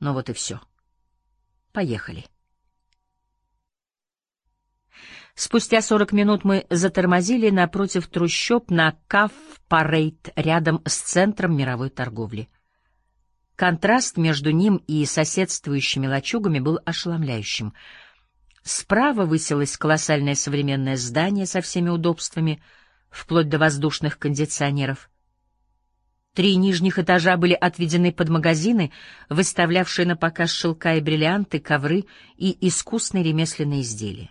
Ну вот и все. Поехали. Спустя сорок минут мы затормозили напротив трущоб на Каф-Парейд рядом с центром мировой торговли. Контраст между ним и соседствующими лачугами был ошеломляющим. Справа высилось колоссальное современное здание со всеми удобствами, вплоть до воздушных кондиционеров. Три нижних этажа были отведены под магазины, выставлявшие на показ шелка и бриллианты, ковры и искусные ремесленные изделия.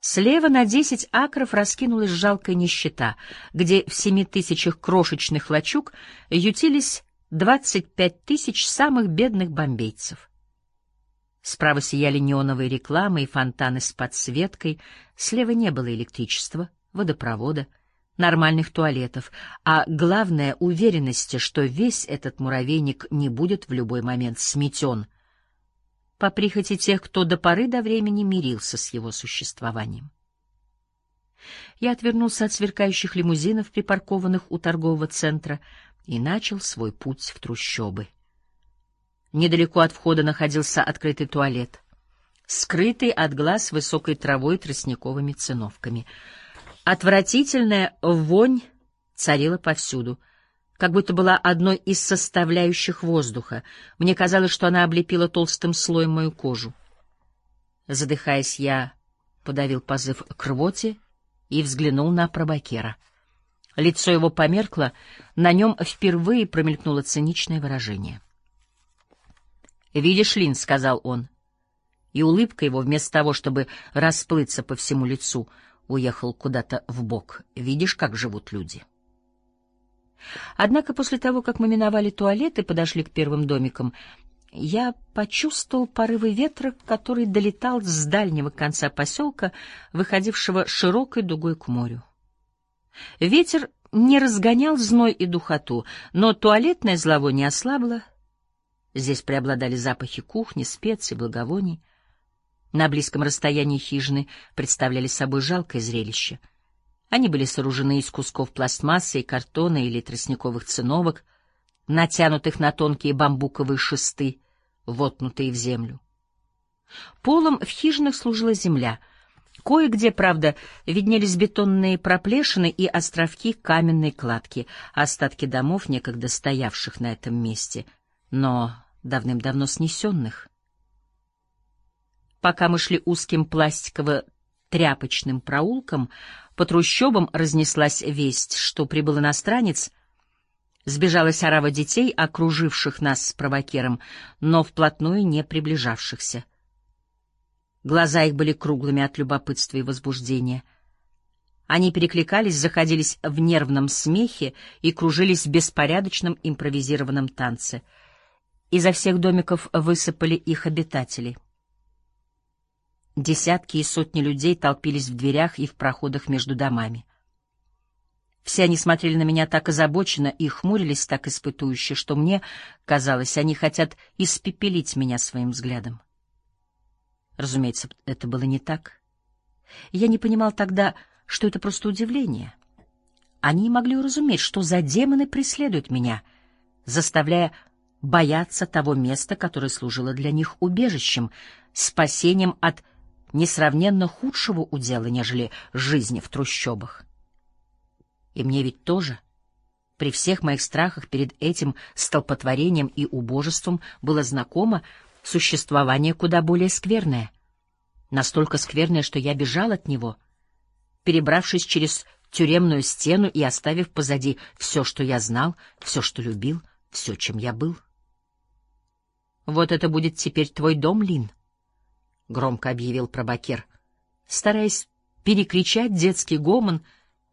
Слева на десять акров раскинулась жалкая нищета, где в семи тысячах крошечных лачуг ютились двадцать пять тысяч самых бедных бомбейцев. Справа сияли неоновые рекламы и фонтаны с подсветкой, слева не было электричества, водопровода — нормальных туалетов, а главное — уверенности, что весь этот муравейник не будет в любой момент сметен по прихоти тех, кто до поры до времени мирился с его существованием. Я отвернулся от сверкающих лимузинов, припаркованных у торгового центра, и начал свой путь в трущобы. Недалеко от входа находился открытый туалет, скрытый от глаз высокой травой и тростниковыми циновками — Отвратительная вонь царила повсюду, как будто была одной из составляющих воздуха. Мне казалось, что она облепила толстым слоем мою кожу. Задыхаясь, я подавил позыв к рвоте и взглянул на пробакера. Лицо его померкло, на нем впервые промелькнуло циничное выражение. «Видишь, Лин», — сказал он, и улыбка его, вместо того, чтобы расплыться по всему лицу, — уехал куда-то в бок. Видишь, как живут люди. Однако после того, как мы миновали туалет и подошли к первым домикам, я почувствовал порывы ветра, который долетал с дальнего конца поселка, выходившего широкой дугой к морю. Ветер не разгонял зной и духоту, но туалетное зловоние ослабло. Здесь преобладали запахи кухни, специй, благовоний. На близком расстоянии хижины представляли собой жалкое зрелище. Они были сооружены из кусков пластмассы и картона или тростниковых циновок, натянутых на тонкие бамбуковые шесты, вотнутые в землю. Полом в хижинах служила земля. Кое-где, правда, виднелись бетонные проплешины и островки каменной кладки, остатки домов, некогда стоявших на этом месте, но давным-давно снесенных. Пока мы шли узким пластиково-тряпочным проулком, по трущобам разнеслась весть, что прибыл иностранец, сбежалась орава детей, окруживших нас с провокером, но вплотную не приближавшихся. Глаза их были круглыми от любопытства и возбуждения. Они перекликались, заходились в нервном смехе и кружились в беспорядочном импровизированном танце. Изо всех домиков высыпали их обитатели — Десятки и сотни людей толпились в дверях и в проходах между домами. Все они смотрели на меня так озабоченно и хмурились так испытующе, что мне казалось, они хотят испепелить меня своим взглядом. Разумеется, это было не так. Я не понимал тогда, что это просто удивление. Они могли уразуметь, что за демоны преследуют меня, заставляя бояться того места, которое служило для них убежищем, спасением от несравненно худшего удела, нежели жизни в трущобах. И мне ведь тоже, при всех моих страхах перед этим столпотворением и убожеством, было знакомо существование куда более скверное. Настолько скверное, что я бежал от него, перебравшись через тюремную стену и оставив позади все, что я знал, все, что любил, все, чем я был. Вот это будет теперь твой дом, Лин громко объявил пробакер, стараясь перекричать детский гомон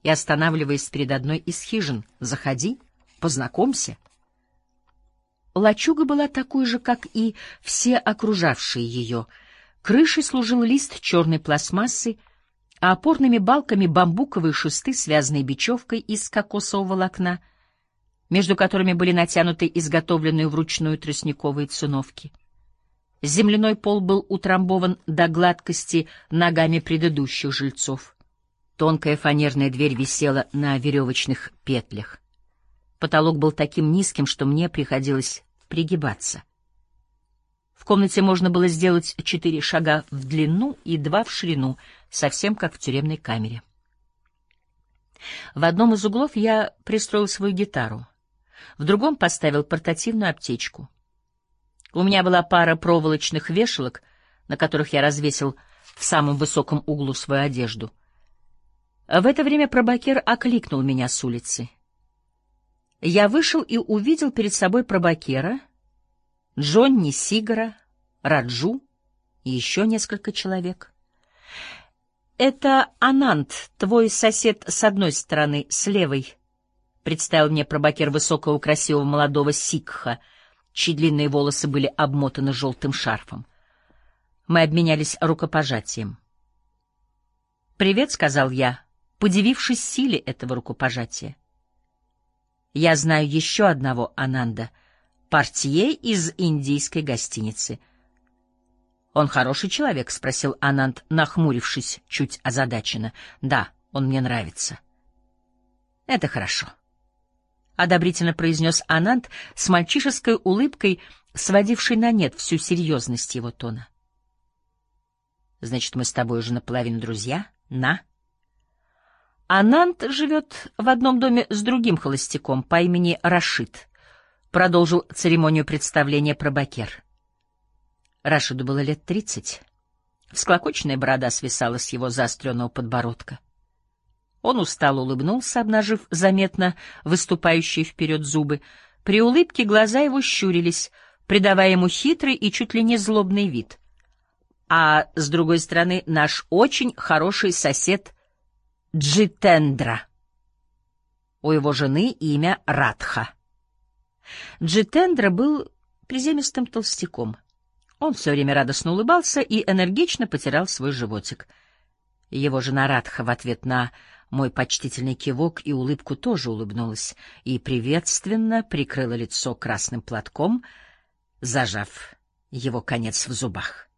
и останавливаясь перед одной из хижин. «Заходи, познакомься». Лачуга была такой же, как и все окружавшие ее. Крышей служил лист черной пластмассы, а опорными балками бамбуковые шесты, связанные бечевкой из кокосового волокна, между которыми были натянуты изготовленные вручную тростниковые циновки. Земляной пол был утрамбован до гладкости ногами предыдущих жильцов. Тонкая фанерная дверь висела на веревочных петлях. Потолок был таким низким, что мне приходилось пригибаться. В комнате можно было сделать четыре шага в длину и два в ширину, совсем как в тюремной камере. В одном из углов я пристроил свою гитару, в другом поставил портативную аптечку. У меня была пара проволочных вешалок, на которых я развесил в самом высоком углу свою одежду. В это время пробакер окликнул меня с улицы. Я вышел и увидел перед собой пробакера, Джонни Сигара, Раджу и еще несколько человек. «Это Анант, твой сосед с одной стороны, с левой», — представил мне пробакер высокого красивого молодого сикха, чьи длинные волосы были обмотаны желтым шарфом. Мы обменялись рукопожатием. «Привет», — сказал я, подивившись силе этого рукопожатия. «Я знаю еще одного Ананда, портье из индийской гостиницы». «Он хороший человек?» — спросил Ананд, нахмурившись, чуть озадаченно. «Да, он мне нравится». «Это хорошо», — одобрительно произнес Ананд с мальчишеской улыбкой, сводившей на нет всю серьезность его тона. Значит, мы с тобой уже наполовину друзья? На. Анант живет в одном доме с другим холостяком по имени Рашид. Продолжил церемонию представления пробакер. Рашиду было лет тридцать. Всклокоченная борода свисала с его заостренного подбородка. Он устало улыбнулся, обнажив заметно выступающие вперед зубы. При улыбке глаза его щурились, придавая ему хитрый и чуть ли не злобный вид — а с другой стороны наш очень хороший сосед Джитендра. У его жены имя Радха. Джитендра был приземистым толстяком. Он все время радостно улыбался и энергично потирал свой животик. Его жена Радха в ответ на мой почтительный кивок и улыбку тоже улыбнулась и приветственно прикрыла лицо красным платком, зажав его конец в зубах.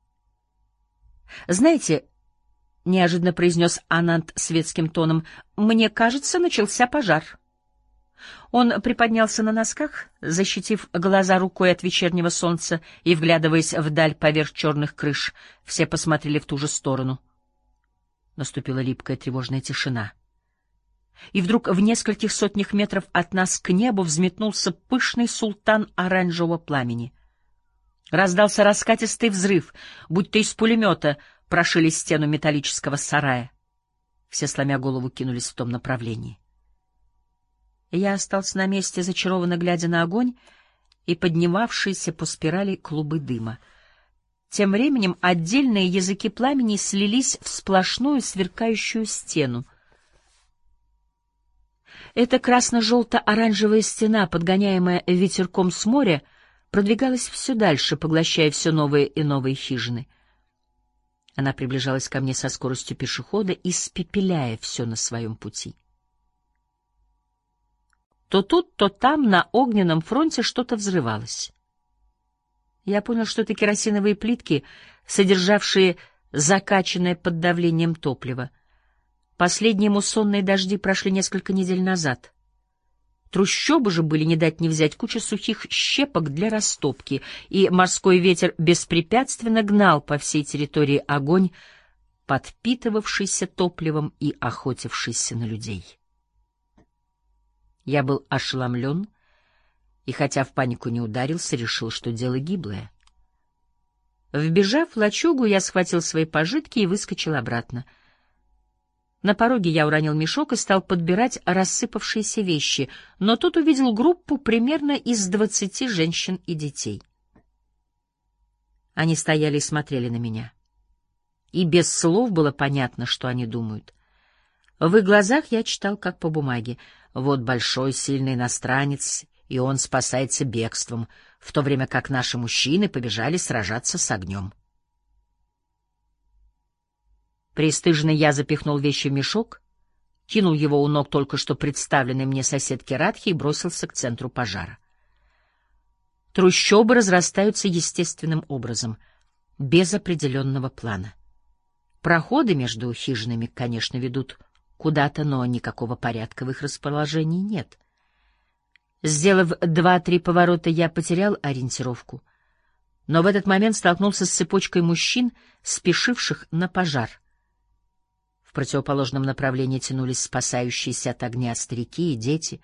«Знаете, — неожиданно произнес Анант светским тоном, — мне кажется, начался пожар». Он приподнялся на носках, защитив глаза рукой от вечернего солнца и, вглядываясь вдаль поверх черных крыш, все посмотрели в ту же сторону. Наступила липкая тревожная тишина. И вдруг в нескольких сотнях метров от нас к небу взметнулся пышный султан оранжевого пламени — Раздался раскатистый взрыв, будто из пулемета прошили стену металлического сарая. Все, сломя голову, кинулись в том направлении. Я остался на месте, зачарованно глядя на огонь и поднимавшиеся по спирали клубы дыма. Тем временем отдельные языки пламени слились в сплошную сверкающую стену. Эта красно-желто-оранжевая стена, подгоняемая ветерком с моря, — продвигалась все дальше, поглощая все новые и новые хижины. Она приближалась ко мне со скоростью пешехода, испепеляя все на своем пути. То тут, то там на огненном фронте что-то взрывалось. Я понял, что это керосиновые плитки, содержавшие закачанное под давлением топливо. Последние муссонные дожди прошли несколько недель назад — Трущобы же были не дать не взять куча сухих щепок для растопки, и морской ветер беспрепятственно гнал по всей территории огонь, подпитывавшийся топливом и охотившийся на людей. Я был ошеломлен, и хотя в панику не ударился, решил, что дело гиблое. Вбежав в лачугу, я схватил свои пожитки и выскочил обратно — на пороге я уронил мешок и стал подбирать рассыпавшиеся вещи, но тут увидел группу примерно из двадцати женщин и детей. Они стояли и смотрели на меня. И без слов было понятно, что они думают. В их глазах я читал, как по бумаге. Вот большой, сильный иностранец, и он спасается бегством, в то время как наши мужчины побежали сражаться с огнем. Престыжный я запихнул вещи в мешок, кинул его у ног только что представленной мне соседки Радхи и бросился к центру пожара. Трущобы разрастаются естественным образом, без определенного плана. Проходы между хижинами, конечно, ведут куда-то, но никакого порядка в их расположении нет. Сделав два-три поворота, я потерял ориентировку, но в этот момент столкнулся с цепочкой мужчин, спешивших на пожар. В противоположном направлении тянулись спасающиеся от огня старики и дети.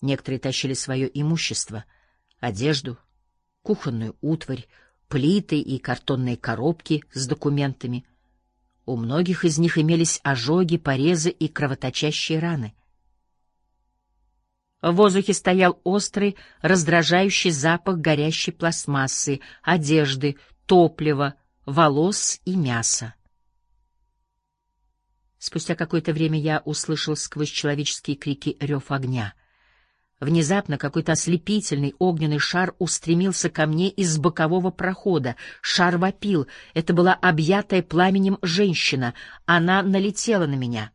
Некоторые тащили свое имущество — одежду, кухонную утварь, плиты и картонные коробки с документами. У многих из них имелись ожоги, порезы и кровоточащие раны. В воздухе стоял острый, раздражающий запах горящей пластмассы, одежды, топлива, волос и мяса. Спустя какое-то время я услышал сквозь человеческие крики рев огня. Внезапно какой-то ослепительный огненный шар устремился ко мне из бокового прохода. Шар вопил. Это была объятая пламенем женщина. Она налетела на меня.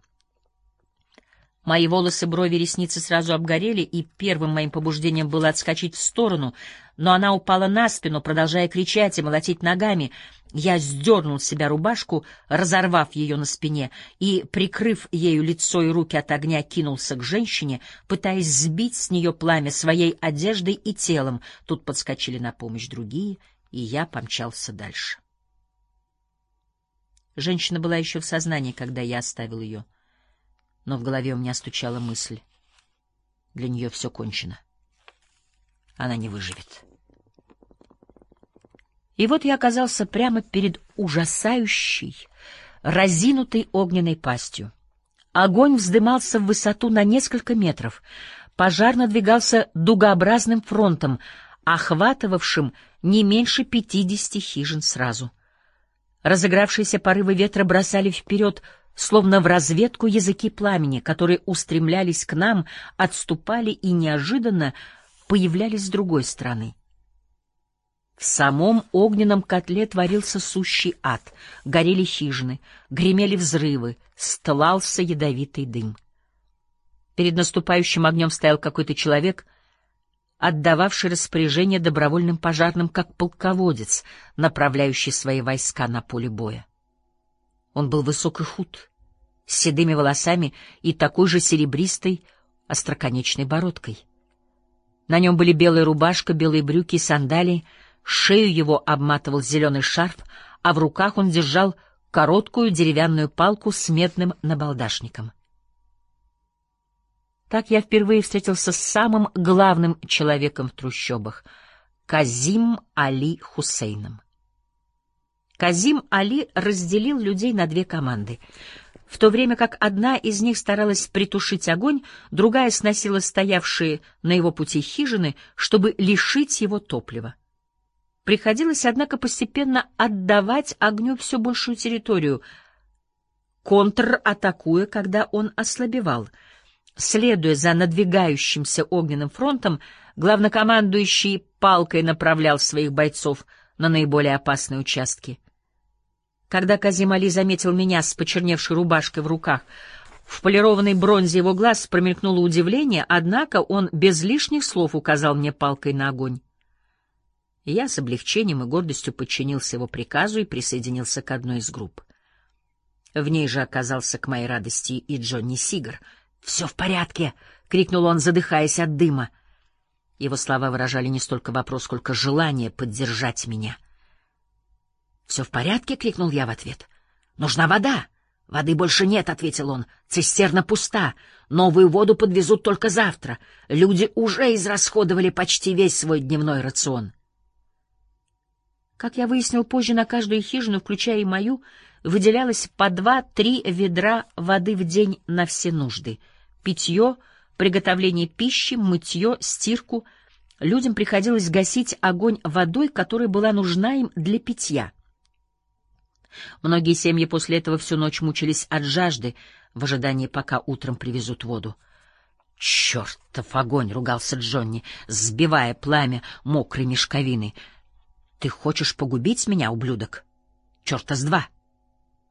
Мои волосы, брови, ресницы сразу обгорели, и первым моим побуждением было отскочить в сторону, но она упала на спину, продолжая кричать и молотить ногами. Я сдернул с себя рубашку, разорвав ее на спине, и, прикрыв ею лицо и руки от огня, кинулся к женщине, пытаясь сбить с нее пламя своей одеждой и телом. Тут подскочили на помощь другие, и я помчался дальше. Женщина была еще в сознании, когда я оставил ее — но в голове у меня стучала мысль. Для нее все кончено. Она не выживет. И вот я оказался прямо перед ужасающей, разинутой огненной пастью. Огонь вздымался в высоту на несколько метров. Пожар надвигался дугообразным фронтом, охватывавшим не меньше пятидесяти хижин сразу. Разыгравшиеся порывы ветра бросали вперед словно в разведку языки пламени, которые устремлялись к нам, отступали и неожиданно появлялись с другой стороны. В самом огненном котле творился сущий ад. Горели хижины, гремели взрывы, стлался ядовитый дым. Перед наступающим огнем стоял какой-то человек, отдававший распоряжение добровольным пожарным как полководец, направляющий свои войска на поле боя. Он был высок и худ, с седыми волосами и такой же серебристой, остроконечной бородкой. На нем были белая рубашка, белые брюки и сандалии, шею его обматывал зеленый шарф, а в руках он держал короткую деревянную палку с медным набалдашником. Так я впервые встретился с самым главным человеком в трущобах — Казим Али Хусейном. Казим Али разделил людей на две команды. В то время как одна из них старалась притушить огонь, другая сносила стоявшие на его пути хижины, чтобы лишить его топлива. Приходилось, однако, постепенно отдавать огню все большую территорию, контратакуя, когда он ослабевал. Следуя за надвигающимся огненным фронтом, главнокомандующий палкой направлял своих бойцов на наиболее опасные участки — когда Казим Али заметил меня с почерневшей рубашкой в руках, в полированной бронзе его глаз промелькнуло удивление, однако он без лишних слов указал мне палкой на огонь. Я с облегчением и гордостью подчинился его приказу и присоединился к одной из групп. В ней же оказался, к моей радости, и Джонни Сигар. «Все в порядке!» — крикнул он, задыхаясь от дыма. Его слова выражали не столько вопрос, сколько желание поддержать меня — «Все в порядке?» — крикнул я в ответ. «Нужна вода!» «Воды больше нет», — ответил он. «Цистерна пуста. Новую воду подвезут только завтра. Люди уже израсходовали почти весь свой дневной рацион». Как я выяснил позже, на каждую хижину, включая и мою, выделялось по два-три ведра воды в день на все нужды. Питье, приготовление пищи, мытье, стирку. Людям приходилось гасить огонь водой, которая была нужна им для питья. Многие семьи после этого всю ночь мучились от жажды в ожидании, пока утром привезут воду. «Чертов огонь!» — ругался Джонни, сбивая пламя мокрой мешковины. «Ты хочешь погубить меня, ублюдок? Черта с два!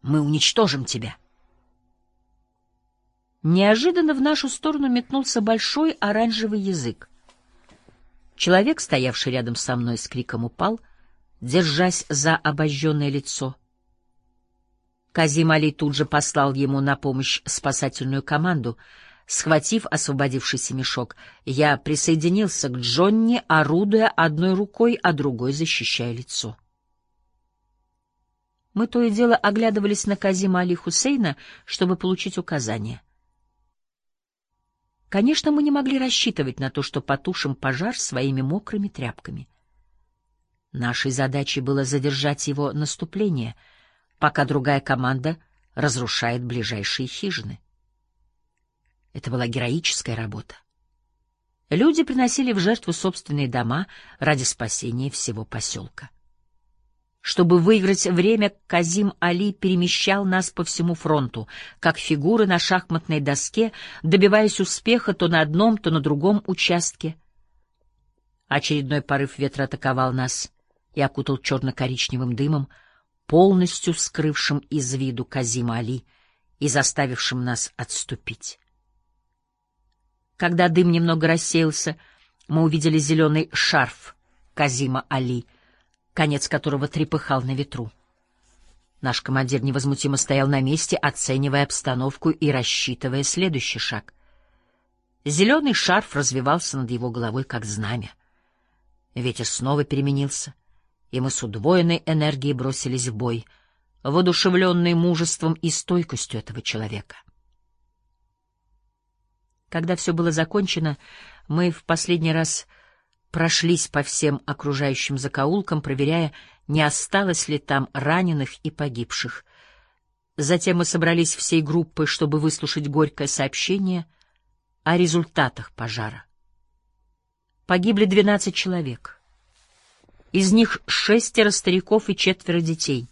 Мы уничтожим тебя!» Неожиданно в нашу сторону метнулся большой оранжевый язык. Человек, стоявший рядом со мной, с криком упал, держась за обожженное лицо — Казим Али тут же послал ему на помощь спасательную команду. Схватив освободившийся мешок, я присоединился к Джонни, орудуя одной рукой, а другой защищая лицо. Мы то и дело оглядывались на Казима Али Хусейна, чтобы получить указания. Конечно, мы не могли рассчитывать на то, что потушим пожар своими мокрыми тряпками. Нашей задачей было задержать его наступление, пока другая команда разрушает ближайшие хижины. Это была героическая работа. Люди приносили в жертву собственные дома ради спасения всего поселка. Чтобы выиграть время, Казим Али перемещал нас по всему фронту, как фигуры на шахматной доске, добиваясь успеха то на одном, то на другом участке. Очередной порыв ветра атаковал нас и окутал черно-коричневым дымом, полностью скрывшим из виду Казима Али и заставившим нас отступить. Когда дым немного рассеялся, мы увидели зеленый шарф Казима Али — конец которого трепыхал на ветру. Наш командир невозмутимо стоял на месте, оценивая обстановку и рассчитывая следующий шаг. Зеленый шарф развивался над его головой, как знамя. Ветер снова переменился, и мы с удвоенной энергией бросились в бой, воодушевленные мужеством и стойкостью этого человека. Когда все было закончено, мы в последний раз прошлись по всем окружающим закоулкам, проверяя, не осталось ли там раненых и погибших. Затем мы собрались всей группой, чтобы выслушать горькое сообщение о результатах пожара. Погибли двенадцать человек. Из них шестеро стариков и четверо детей.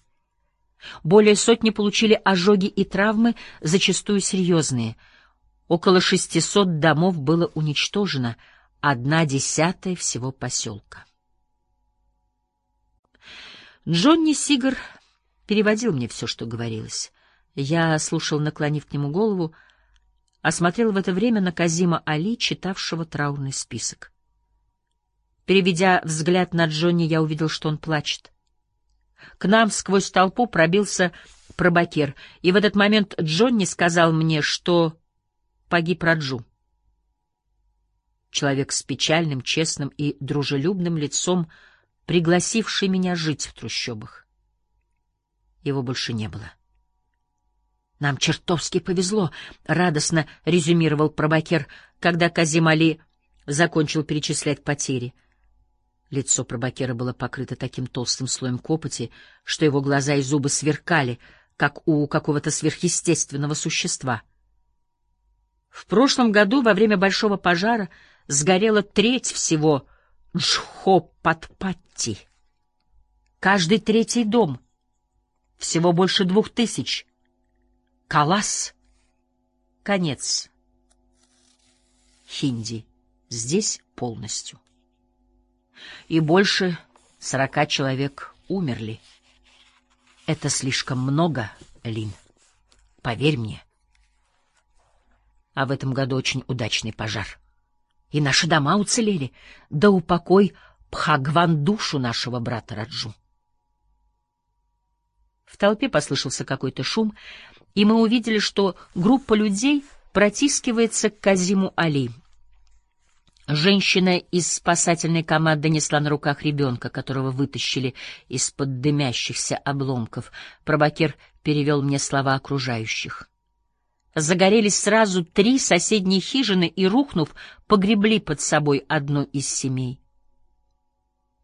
Более сотни получили ожоги и травмы, зачастую серьезные. Около шестисот домов было уничтожено — одна десятая всего поселка. Джонни Сигар переводил мне все, что говорилось. Я слушал, наклонив к нему голову, осмотрел в это время на Казима Али, читавшего траурный список. Переведя взгляд на Джонни, я увидел, что он плачет. К нам сквозь толпу пробился пробакер, и в этот момент Джонни сказал мне, что погиб Раджу человек с печальным, честным и дружелюбным лицом, пригласивший меня жить в трущобах. Его больше не было. «Нам чертовски повезло», — радостно резюмировал пробакер, когда Казим Али закончил перечислять потери. Лицо пробакера было покрыто таким толстым слоем копоти, что его глаза и зубы сверкали, как у какого-то сверхъестественного существа. В прошлом году, во время большого пожара, сгорела треть всего Джхопатпатти. Каждый третий дом. Всего больше двух тысяч. Калас. Конец. Хинди. Здесь полностью. И больше сорока человек умерли. Это слишком много, Лин. Поверь мне. А в этом году очень удачный пожар и наши дома уцелели. Да упокой Пхагван душу нашего брата Раджу. В толпе послышался какой-то шум, и мы увидели, что группа людей протискивается к Казиму Али. Женщина из спасательной команды несла на руках ребенка, которого вытащили из-под дымящихся обломков. Пробакер перевел мне слова окружающих загорелись сразу три соседние хижины и, рухнув, погребли под собой одну из семей.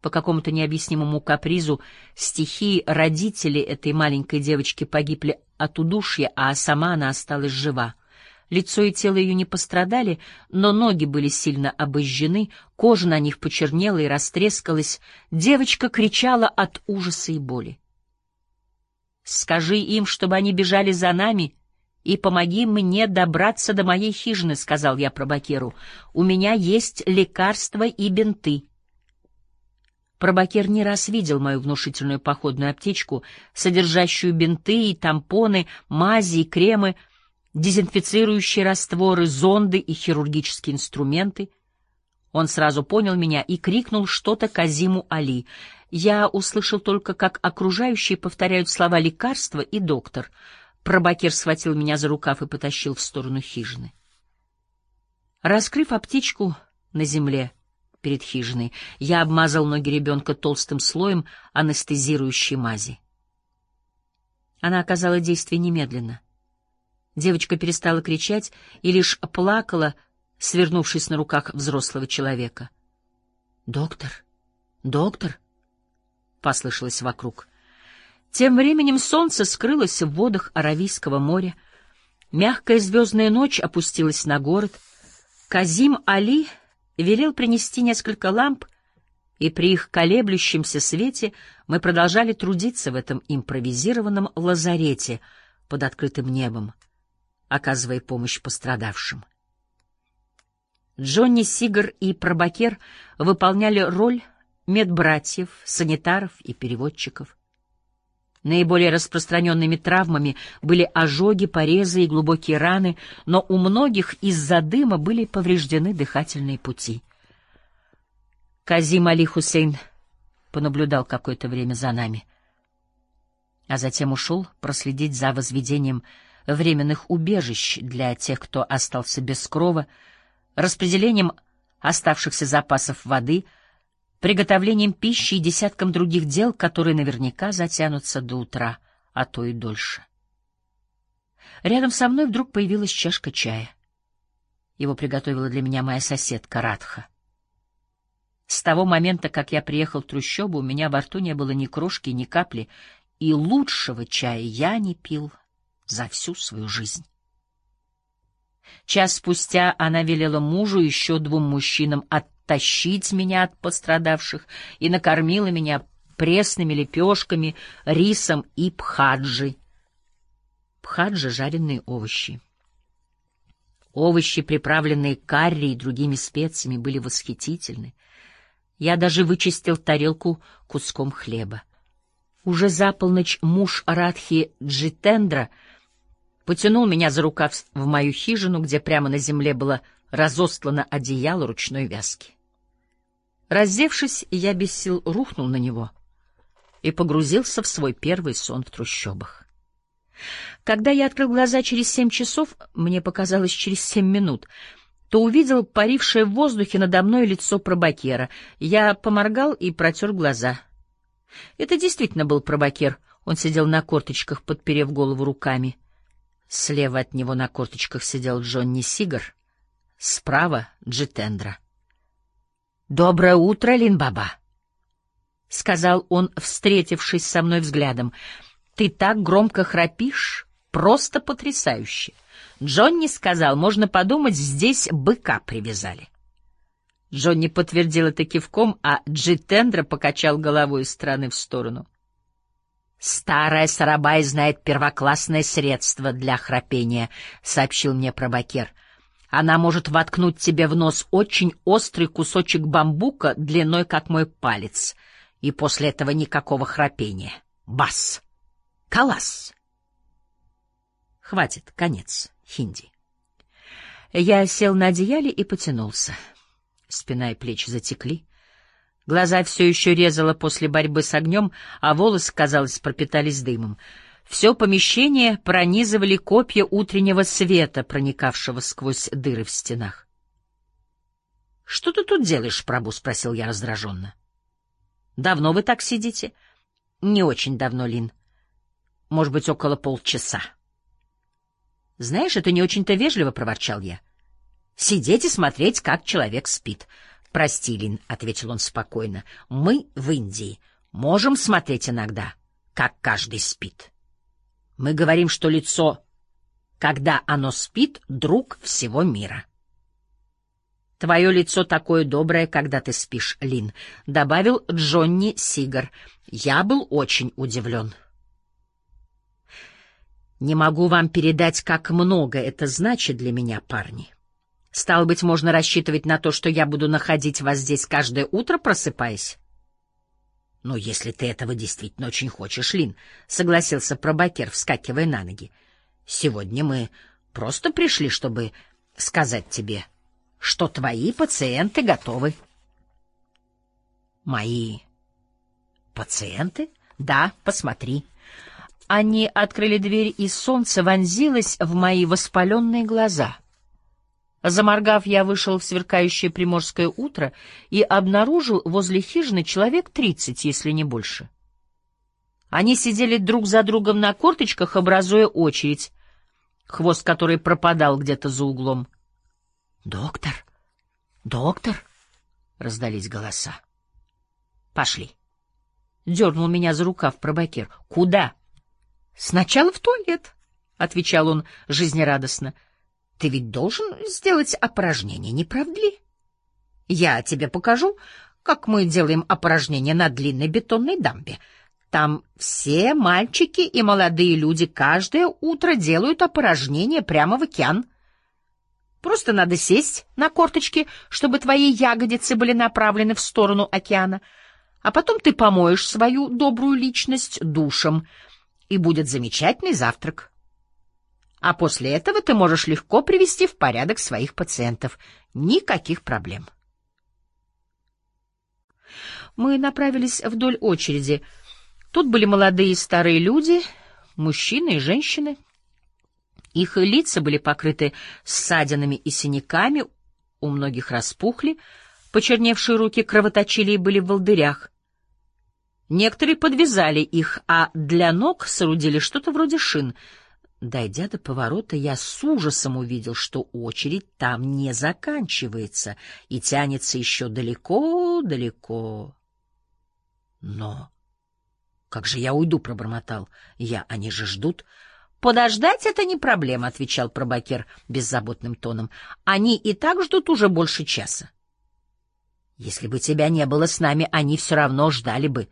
По какому-то необъяснимому капризу стихии родители этой маленькой девочки погибли от удушья, а сама она осталась жива. Лицо и тело ее не пострадали, но ноги были сильно обожжены, кожа на них почернела и растрескалась. Девочка кричала от ужаса и боли. «Скажи им, чтобы они бежали за нами», и помоги мне добраться до моей хижины, — сказал я пробакеру. — У меня есть лекарства и бинты. Пробакер не раз видел мою внушительную походную аптечку, содержащую бинты и тампоны, мази и кремы, дезинфицирующие растворы, зонды и хирургические инструменты. Он сразу понял меня и крикнул что-то Казиму Али. Я услышал только, как окружающие повторяют слова «лекарство» и «доктор». Пробакер схватил меня за рукав и потащил в сторону хижины. Раскрыв аптечку на земле перед хижиной, я обмазал ноги ребенка толстым слоем анестезирующей мази. Она оказала действие немедленно. Девочка перестала кричать и лишь плакала, свернувшись на руках взрослого человека. «Доктор! Доктор!» — послышалось вокруг. Тем временем солнце скрылось в водах Аравийского моря, мягкая звездная ночь опустилась на город. Казим Али велел принести несколько ламп, и при их колеблющемся свете мы продолжали трудиться в этом импровизированном лазарете под открытым небом, оказывая помощь пострадавшим. Джонни Сигар и Пробакер выполняли роль медбратьев, санитаров и переводчиков. Наиболее распространенными травмами были ожоги, порезы и глубокие раны, но у многих из-за дыма были повреждены дыхательные пути. Казим Али Хусейн понаблюдал какое-то время за нами, а затем ушел проследить за возведением временных убежищ для тех, кто остался без крова, распределением оставшихся запасов воды — приготовлением пищи и десятком других дел, которые наверняка затянутся до утра, а то и дольше. Рядом со мной вдруг появилась чашка чая. Его приготовила для меня моя соседка Радха. С того момента, как я приехал в трущобу, у меня во рту не было ни крошки, ни капли, и лучшего чая я не пил за всю свою жизнь. Час спустя она велела мужу и еще двум мужчинам от оттащить меня от пострадавших и накормила меня пресными лепешками, рисом и пхаджи. Пхаджи — жареные овощи. Овощи, приправленные карри и другими специями, были восхитительны. Я даже вычистил тарелку куском хлеба. Уже за полночь муж Радхи Джитендра потянул меня за рукав в мою хижину, где прямо на земле было разостлано одеяло ручной вязки. Раздевшись, я без сил рухнул на него и погрузился в свой первый сон в трущобах. Когда я открыл глаза через семь часов, мне показалось через семь минут, то увидел парившее в воздухе надо мной лицо пробакера. Я поморгал и протер глаза. Это действительно был пробакер. Он сидел на корточках, подперев голову руками. Слева от него на корточках сидел Джонни Сигар, справа — Джитендра. «Доброе утро, Линбаба!» — сказал он, встретившись со мной взглядом. «Ты так громко храпишь, просто потрясающе!» Джонни сказал, можно подумать, здесь быка привязали. Джонни подтвердил это кивком, а Джитендра покачал головой из стороны в сторону. «Старая Сарабай знает первоклассное средство для храпения», — сообщил мне пробакер. Она может воткнуть тебе в нос очень острый кусочек бамбука длиной, как мой палец, и после этого никакого храпения. Бас! Калас! Хватит, конец, хинди. Я сел на одеяле и потянулся. Спина и плечи затекли. Глаза все еще резало после борьбы с огнем, а волосы, казалось, пропитались дымом. Все помещение пронизывали копья утреннего света, проникавшего сквозь дыры в стенах. — Что ты тут делаешь, Прабу? — спросил я раздраженно. — Давно вы так сидите? — Не очень давно, Лин. Может быть, около полчаса. — Знаешь, это не очень-то вежливо, — проворчал я. — Сидеть и смотреть, как человек спит. — Прости, Лин, — ответил он спокойно. — Мы в Индии можем смотреть иногда, как каждый спит. — мы говорим, что лицо, когда оно спит, друг всего мира. Твое лицо такое доброе, когда ты спишь, Лин, добавил Джонни Сигар. Я был очень удивлен. Не могу вам передать, как много это значит для меня, парни. Стало быть, можно рассчитывать на то, что я буду находить вас здесь каждое утро, просыпаясь? «Ну, если ты этого действительно очень хочешь, Лин», — согласился пробакер, вскакивая на ноги. «Сегодня мы просто пришли, чтобы сказать тебе, что твои пациенты готовы». «Мои пациенты? Да, посмотри». Они открыли дверь, и солнце вонзилось в мои воспаленные глаза. Заморгав, я вышел в сверкающее приморское утро и обнаружил возле хижины человек тридцать, если не больше. Они сидели друг за другом на корточках, образуя очередь, хвост которой пропадал где-то за углом. «Доктор! Доктор!» — раздались голоса. «Пошли!» — дернул меня за рукав пробакер. «Куда?» «Сначала в туалет», — отвечал он жизнерадостно. Ты ведь должен сделать опорожнение, не правда ли? Я тебе покажу, как мы делаем опорожнение на длинной бетонной дамбе. Там все мальчики и молодые люди каждое утро делают опорожнение прямо в океан. Просто надо сесть на корточки, чтобы твои ягодицы были направлены в сторону океана, а потом ты помоешь свою добрую личность душем, и будет замечательный завтрак а после этого ты можешь легко привести в порядок своих пациентов. Никаких проблем. Мы направились вдоль очереди. Тут были молодые и старые люди, мужчины и женщины. Их лица были покрыты ссадинами и синяками, у многих распухли, почерневшие руки кровоточили и были в волдырях. Некоторые подвязали их, а для ног соорудили что-то вроде шин — Дойдя до поворота, я с ужасом увидел, что очередь там не заканчивается и тянется еще далеко-далеко. Но как же я уйду, пробормотал я, они же ждут. Подождать это не проблема, отвечал пробакер беззаботным тоном. Они и так ждут уже больше часа. Если бы тебя не было с нами, они все равно ждали бы.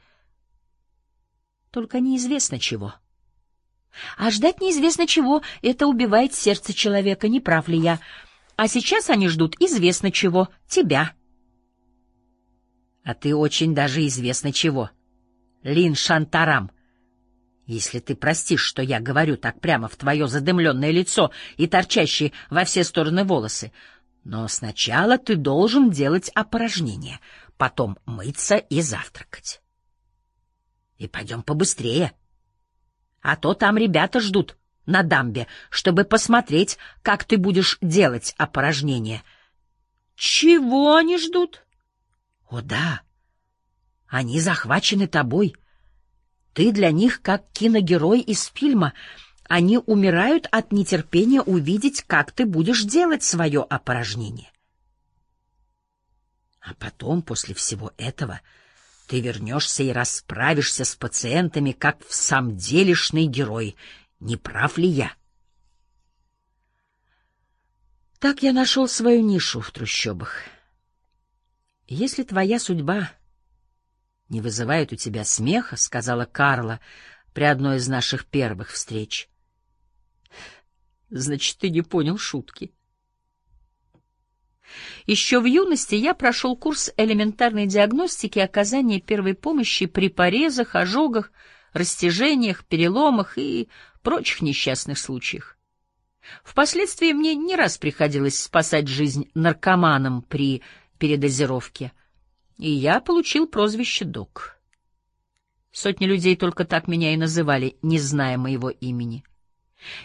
Только неизвестно чего. А ждать неизвестно чего, это убивает сердце человека, не прав ли я? А сейчас они ждут известно чего, тебя. А ты очень даже известно чего. Лин Шантарам. Если ты простишь, что я говорю так прямо в твое задымленное лицо и торчащие во все стороны волосы. Но сначала ты должен делать опорожнение, потом мыться и завтракать. И пойдем побыстрее. — а то там ребята ждут на дамбе, чтобы посмотреть, как ты будешь делать опорожнение. Чего они ждут? О да, они захвачены тобой. Ты для них как киногерой из фильма. Они умирают от нетерпения увидеть, как ты будешь делать свое опорожнение. А потом, после всего этого, ты вернешься и расправишься с пациентами, как в самом делешный герой. Не прав ли я? Так я нашел свою нишу в трущобах. Если твоя судьба не вызывает у тебя смеха, — сказала Карла при одной из наших первых встреч, — значит, ты не понял шутки. Еще в юности я прошел курс элементарной диагностики оказания первой помощи при порезах, ожогах, растяжениях, переломах и прочих несчастных случаях. Впоследствии мне не раз приходилось спасать жизнь наркоманам при передозировке, и я получил прозвище «док». Сотни людей только так меня и называли, не зная моего имени.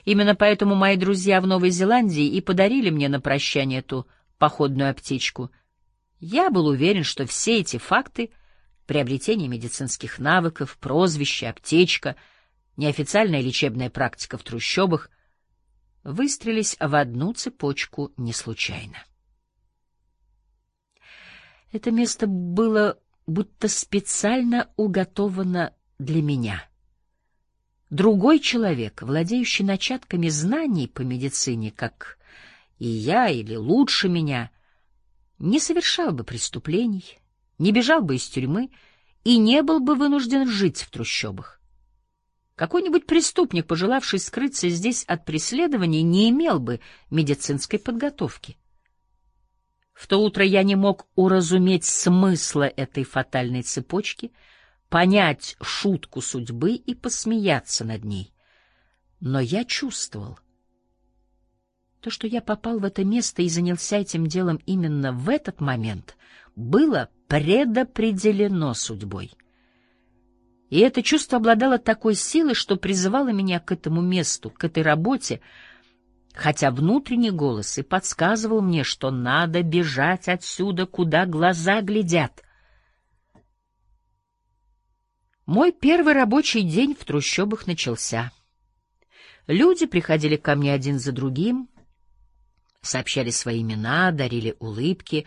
Именно поэтому мои друзья в Новой Зеландии и подарили мне на прощание эту походную аптечку. Я был уверен, что все эти факты — приобретение медицинских навыков, прозвище, аптечка, неофициальная лечебная практика в трущобах — выстрелились в одну цепочку не случайно. Это место было будто специально уготовано для меня. Другой человек, владеющий начатками знаний по медицине, как и я или лучше меня, не совершал бы преступлений, не бежал бы из тюрьмы и не был бы вынужден жить в трущобах. Какой-нибудь преступник, пожелавший скрыться здесь от преследования, не имел бы медицинской подготовки. В то утро я не мог уразуметь смысла этой фатальной цепочки, понять шутку судьбы и посмеяться над ней. Но я чувствовал, то, что я попал в это место и занялся этим делом именно в этот момент, было предопределено судьбой. И это чувство обладало такой силой, что призывало меня к этому месту, к этой работе, хотя внутренний голос и подсказывал мне, что надо бежать отсюда, куда глаза глядят. Мой первый рабочий день в трущобах начался. Люди приходили ко мне один за другим, сообщали свои имена, дарили улыбки,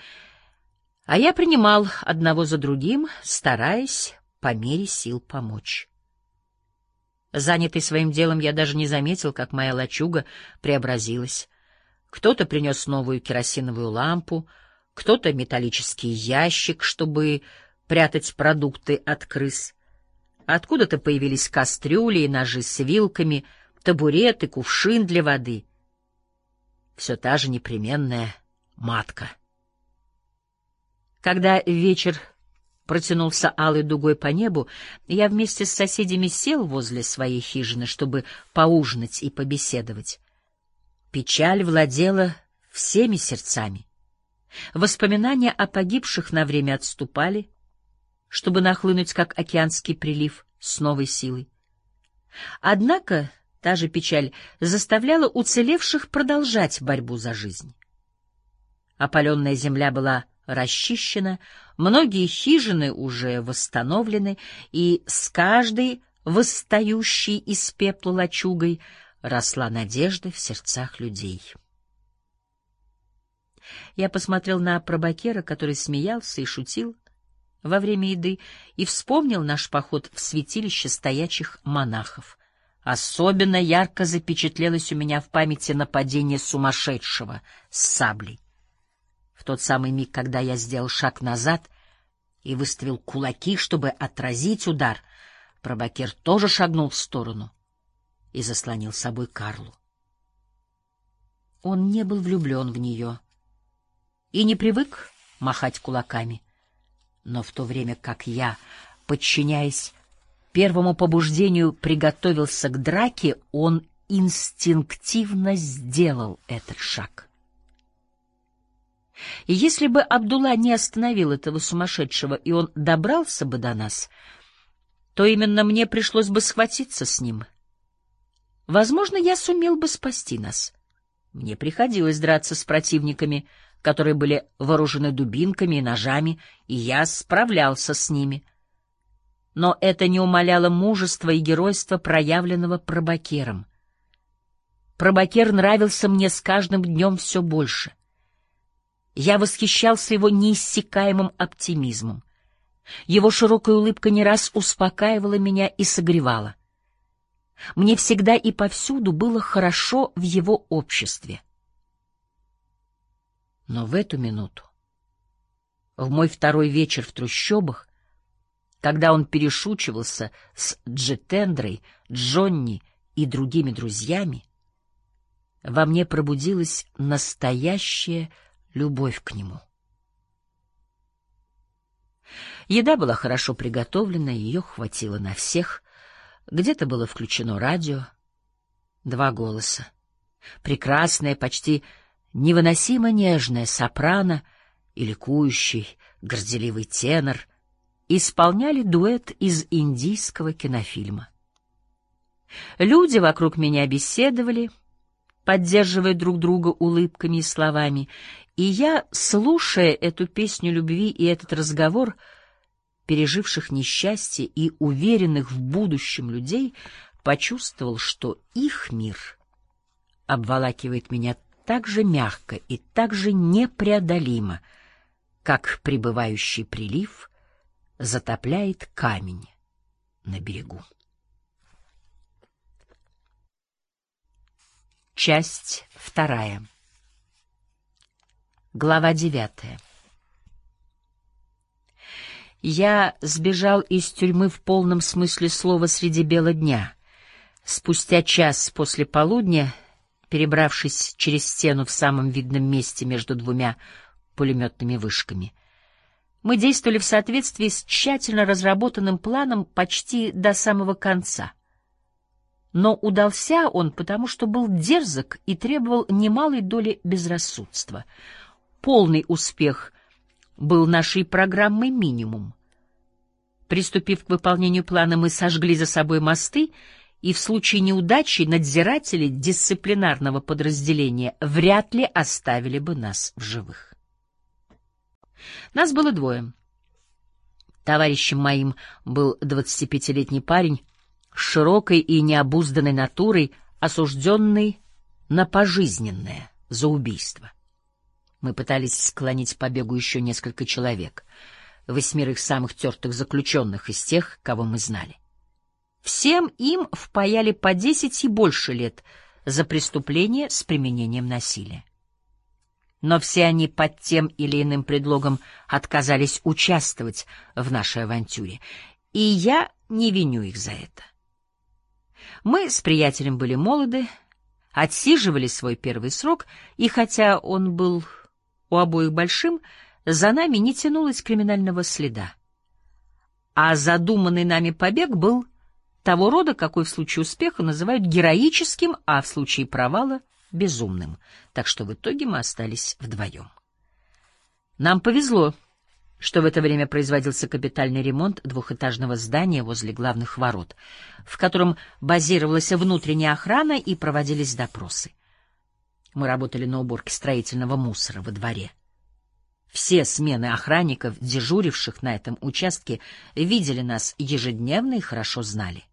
а я принимал одного за другим, стараясь по мере сил помочь. Занятый своим делом, я даже не заметил, как моя лачуга преобразилась. Кто-то принес новую керосиновую лампу, кто-то металлический ящик, чтобы прятать продукты от крыс. Откуда-то появились кастрюли и ножи с вилками, табуреты, кувшин для воды. Все та же непременная матка. Когда вечер протянулся алой дугой по небу, я вместе с соседями сел возле своей хижины, чтобы поужинать и побеседовать. Печаль владела всеми сердцами. Воспоминания о погибших на время отступали, чтобы нахлынуть, как океанский прилив, с новой силой. Однако та же печаль заставляла уцелевших продолжать борьбу за жизнь. Опаленная земля была расчищена, многие хижины уже восстановлены, и с каждой восстающей из пепла лачугой росла надежда в сердцах людей. Я посмотрел на пробакера, который смеялся и шутил во время еды, и вспомнил наш поход в святилище стоячих монахов. Особенно ярко запечатлелось у меня в памяти нападение сумасшедшего с саблей тот самый миг, когда я сделал шаг назад и выставил кулаки, чтобы отразить удар, Пробакер тоже шагнул в сторону и заслонил собой Карлу. Он не был влюблен в нее и не привык махать кулаками, но в то время как я, подчиняясь первому побуждению, приготовился к драке, он инстинктивно сделал этот шаг. И если бы Абдулла не остановил этого сумасшедшего, и он добрался бы до нас, то именно мне пришлось бы схватиться с ним. Возможно, я сумел бы спасти нас. Мне приходилось драться с противниками, которые были вооружены дубинками и ножами, и я справлялся с ними. Но это не умаляло мужества и геройства, проявленного пробакером. Пробакер нравился мне с каждым днем все больше. Я восхищался его неиссякаемым оптимизмом. Его широкая улыбка не раз успокаивала меня и согревала. Мне всегда и повсюду было хорошо в его обществе. Но в эту минуту, в мой второй вечер в трущобах, когда он перешучивался с Джетендрой, Джонни и другими друзьями, во мне пробудилась настоящая любовь к нему. Еда была хорошо приготовлена, ее хватило на всех. Где-то было включено радио. Два голоса. Прекрасная, почти невыносимо нежная сопрано и ликующий, горделивый тенор исполняли дуэт из индийского кинофильма. Люди вокруг меня беседовали, поддерживая друг друга улыбками и словами, и я, слушая эту песню любви и этот разговор переживших несчастье и уверенных в будущем людей, почувствовал, что их мир обволакивает меня так же мягко и так же непреодолимо, как прибывающий прилив затопляет камень на берегу. Часть вторая. Глава девятая. Я сбежал из тюрьмы в полном смысле слова среди бела дня. Спустя час после полудня, перебравшись через стену в самом видном месте между двумя пулеметными вышками, мы действовали в соответствии с тщательно разработанным планом почти до самого конца. Но удался он, потому что был дерзок и требовал немалой доли безрассудства — полный успех был нашей программой минимум. Приступив к выполнению плана, мы сожгли за собой мосты и в случае неудачи надзиратели дисциплинарного подразделения вряд ли оставили бы нас в живых. Нас было двое. Товарищем моим был 25-летний парень с широкой и необузданной натурой, осужденный на пожизненное за убийство. Мы пытались склонить побегу еще несколько человек, восьмерых самых тертых заключенных из тех, кого мы знали. Всем им впаяли по десять и больше лет за преступление с применением насилия. Но все они под тем или иным предлогом отказались участвовать в нашей авантюре, и я не виню их за это. Мы с приятелем были молоды, отсиживали свой первый срок, и хотя он был у обоих большим, за нами не тянулось криминального следа. А задуманный нами побег был того рода, какой в случае успеха называют героическим, а в случае провала — безумным. Так что в итоге мы остались вдвоем. Нам повезло, что в это время производился капитальный ремонт двухэтажного здания возле главных ворот, в котором базировалась внутренняя охрана и проводились допросы. Мы работали на уборке строительного мусора во дворе. Все смены охранников, дежуривших на этом участке, видели нас ежедневно и хорошо знали.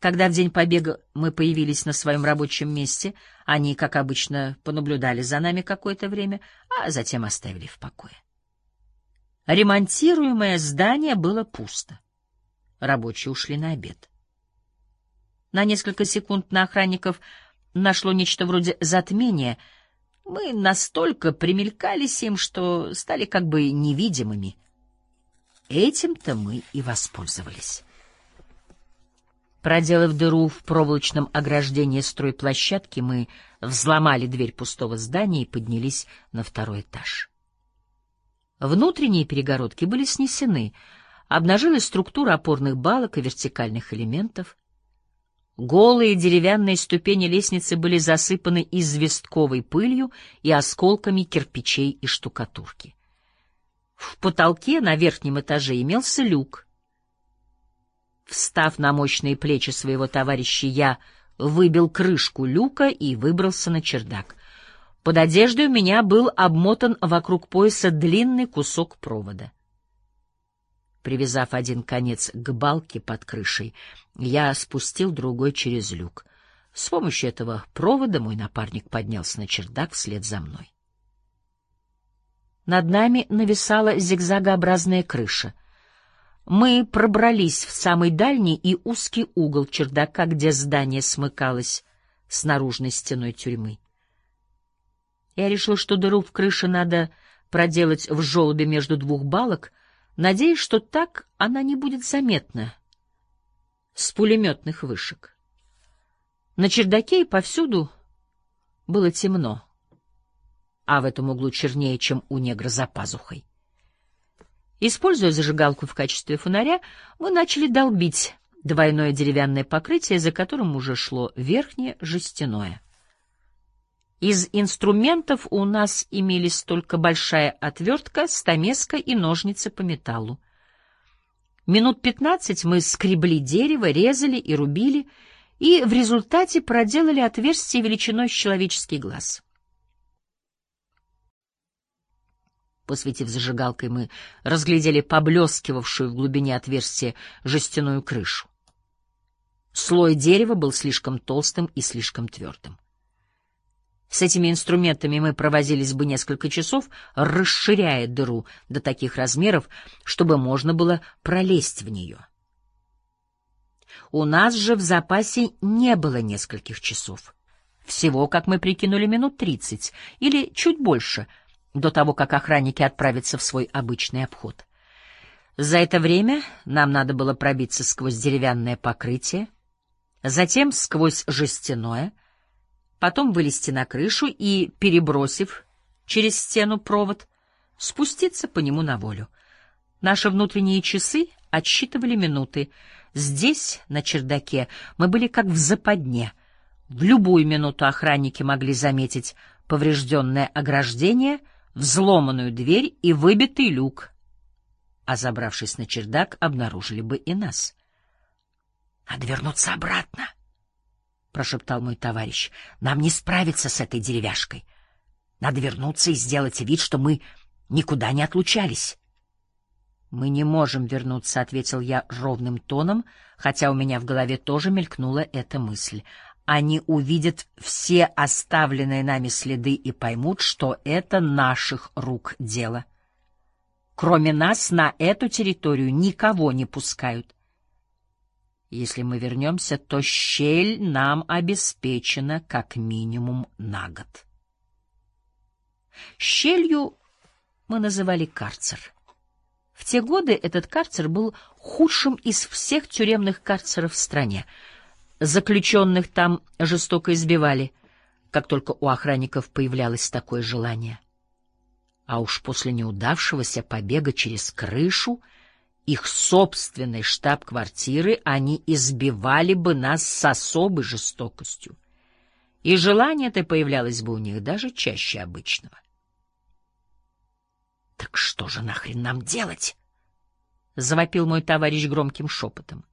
Когда в день побега мы появились на своем рабочем месте, они, как обычно, понаблюдали за нами какое-то время, а затем оставили в покое. Ремонтируемое здание было пусто. Рабочие ушли на обед. На несколько секунд на охранников нашло нечто вроде затмения. Мы настолько примелькались им, что стали как бы невидимыми. Этим-то мы и воспользовались. Проделав дыру в проволочном ограждении стройплощадки, мы взломали дверь пустого здания и поднялись на второй этаж. Внутренние перегородки были снесены, обнажилась структура опорных балок и вертикальных элементов. Голые деревянные ступени лестницы были засыпаны известковой пылью и осколками кирпичей и штукатурки. В потолке на верхнем этаже имелся люк — Встав на мощные плечи своего товарища, я выбил крышку люка и выбрался на чердак. Под одеждой у меня был обмотан вокруг пояса длинный кусок провода. Привязав один конец к балке под крышей, я спустил другой через люк. С помощью этого провода мой напарник поднялся на чердак вслед за мной. Над нами нависала зигзагообразная крыша — мы пробрались в самый дальний и узкий угол чердака, где здание смыкалось с наружной стеной тюрьмы. Я решил, что дыру в крыше надо проделать в желобе между двух балок, надеясь, что так она не будет заметна с пулеметных вышек. На чердаке и повсюду было темно, а в этом углу чернее, чем у негра за пазухой. Используя зажигалку в качестве фонаря, мы начали долбить двойное деревянное покрытие, за которым уже шло верхнее жестяное. Из инструментов у нас имелись только большая отвертка, стамеска и ножницы по металлу. Минут пятнадцать мы скребли дерево, резали и рубили, и в результате проделали отверстие величиной с человеческий глаз. Посветив зажигалкой, мы разглядели поблескивавшую в глубине отверстия жестяную крышу. Слой дерева был слишком толстым и слишком твердым. С этими инструментами мы провозились бы несколько часов, расширяя дыру до таких размеров, чтобы можно было пролезть в нее. У нас же в запасе не было нескольких часов. Всего, как мы прикинули, минут тридцать или чуть больше — до того, как охранники отправятся в свой обычный обход. За это время нам надо было пробиться сквозь деревянное покрытие, затем сквозь жестяное, потом вылезти на крышу и, перебросив через стену провод, спуститься по нему на волю. Наши внутренние часы отсчитывали минуты. Здесь, на чердаке, мы были как в западне. В любую минуту охранники могли заметить поврежденное ограждение — взломанную дверь и выбитый люк, а забравшись на чердак, обнаружили бы и нас. Надо вернуться обратно, — прошептал мой товарищ. — Нам не справиться с этой деревяшкой. Надо вернуться и сделать вид, что мы никуда не отлучались. — Мы не можем вернуться, — ответил я ровным тоном, хотя у меня в голове тоже мелькнула эта мысль. Они увидят все оставленные нами следы и поймут, что это наших рук дело. Кроме нас на эту территорию никого не пускают. Если мы вернемся, то щель нам обеспечена как минимум на год. Щелью мы называли карцер. В те годы этот карцер был худшим из всех тюремных карцеров в стране. Заключенных там жестоко избивали, как только у охранников появлялось такое желание. А уж после неудавшегося побега через крышу — их собственной штаб-квартиры, они избивали бы нас с особой жестокостью. И желание это появлялось бы у них даже чаще обычного. «Так что же нахрен нам делать?» — завопил мой товарищ громким шепотом.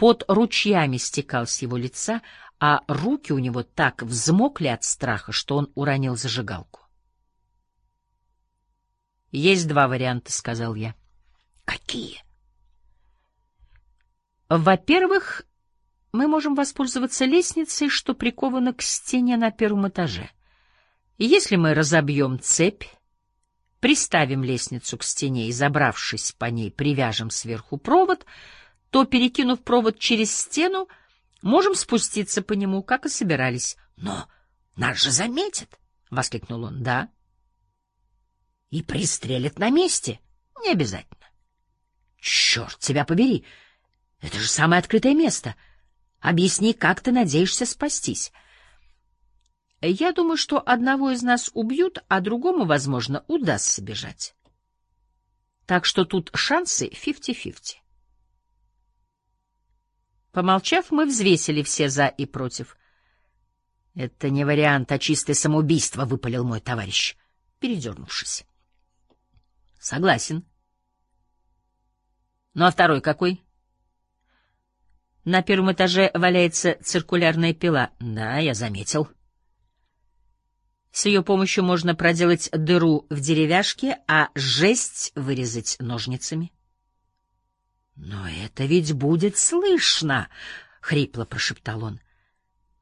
Под ручьями стекал с его лица, а руки у него так взмокли от страха, что он уронил зажигалку. «Есть два варианта», — сказал я. Какие? Во-первых, мы можем воспользоваться лестницей, что прикована к стене на первом этаже. Если мы разобьем цепь, приставим лестницу к стене и, забравшись по ней, привяжем сверху провод, то, перекинув провод через стену, можем спуститься по нему, как и собирались. — Но нас же заметят! — воскликнул он. — Да. — И пристрелят на месте? — Не обязательно. Черт тебя побери! Это же самое открытое место. Объясни, как ты надеешься спастись? Я думаю, что одного из нас убьют, а другому, возможно, удастся бежать. Так что тут шансы фифти-фифти. Помолчав, мы взвесили все «за» и «против». — Это не вариант, а чистое самоубийство, — выпалил мой товарищ, передернувшись. — Согласен. Ну а второй какой? На первом этаже валяется циркулярная пила. Да, я заметил. С ее помощью можно проделать дыру в деревяшке, а жесть вырезать ножницами. Но это ведь будет слышно, хрипло прошептал он.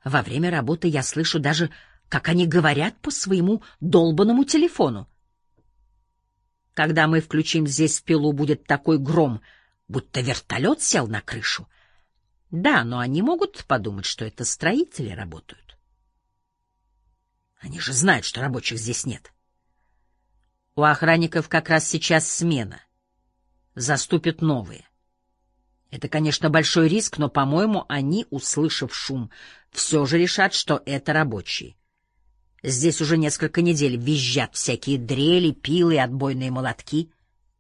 Во время работы я слышу даже, как они говорят по своему долбанному телефону. Когда мы включим здесь пилу, будет такой гром — будто вертолет сел на крышу. Да, но они могут подумать, что это строители работают. Они же знают, что рабочих здесь нет. У охранников как раз сейчас смена. Заступят новые. Это, конечно, большой риск, но, по-моему, они, услышав шум, все же решат, что это рабочие. Здесь уже несколько недель визжат всякие дрели, пилы отбойные молотки —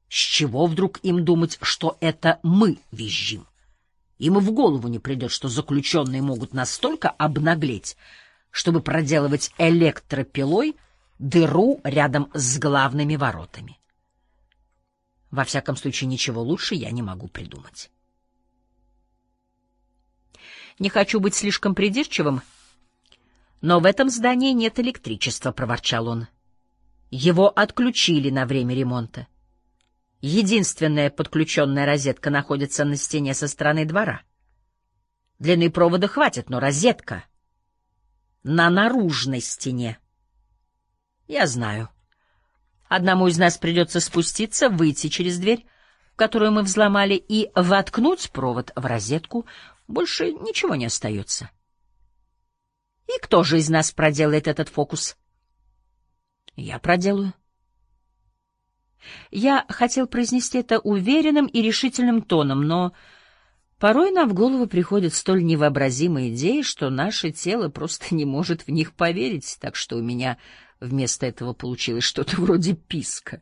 с чего вдруг им думать, что это мы визжим? Им и в голову не придет, что заключенные могут настолько обнаглеть, чтобы проделывать электропилой дыру рядом с главными воротами. Во всяком случае, ничего лучше я не могу придумать. Не хочу быть слишком придирчивым, но в этом здании нет электричества, — проворчал он. Его отключили на время ремонта. Единственная подключенная розетка находится на стене со стороны двора. Длины провода хватит, но розетка на наружной стене. Я знаю. Одному из нас придется спуститься, выйти через дверь, которую мы взломали, и воткнуть провод в розетку. Больше ничего не остается. И кто же из нас проделает этот фокус? Я проделаю. Я хотел произнести это уверенным и решительным тоном, но порой нам в голову приходят столь невообразимые идеи, что наше тело просто не может в них поверить, так что у меня вместо этого получилось что-то вроде писка.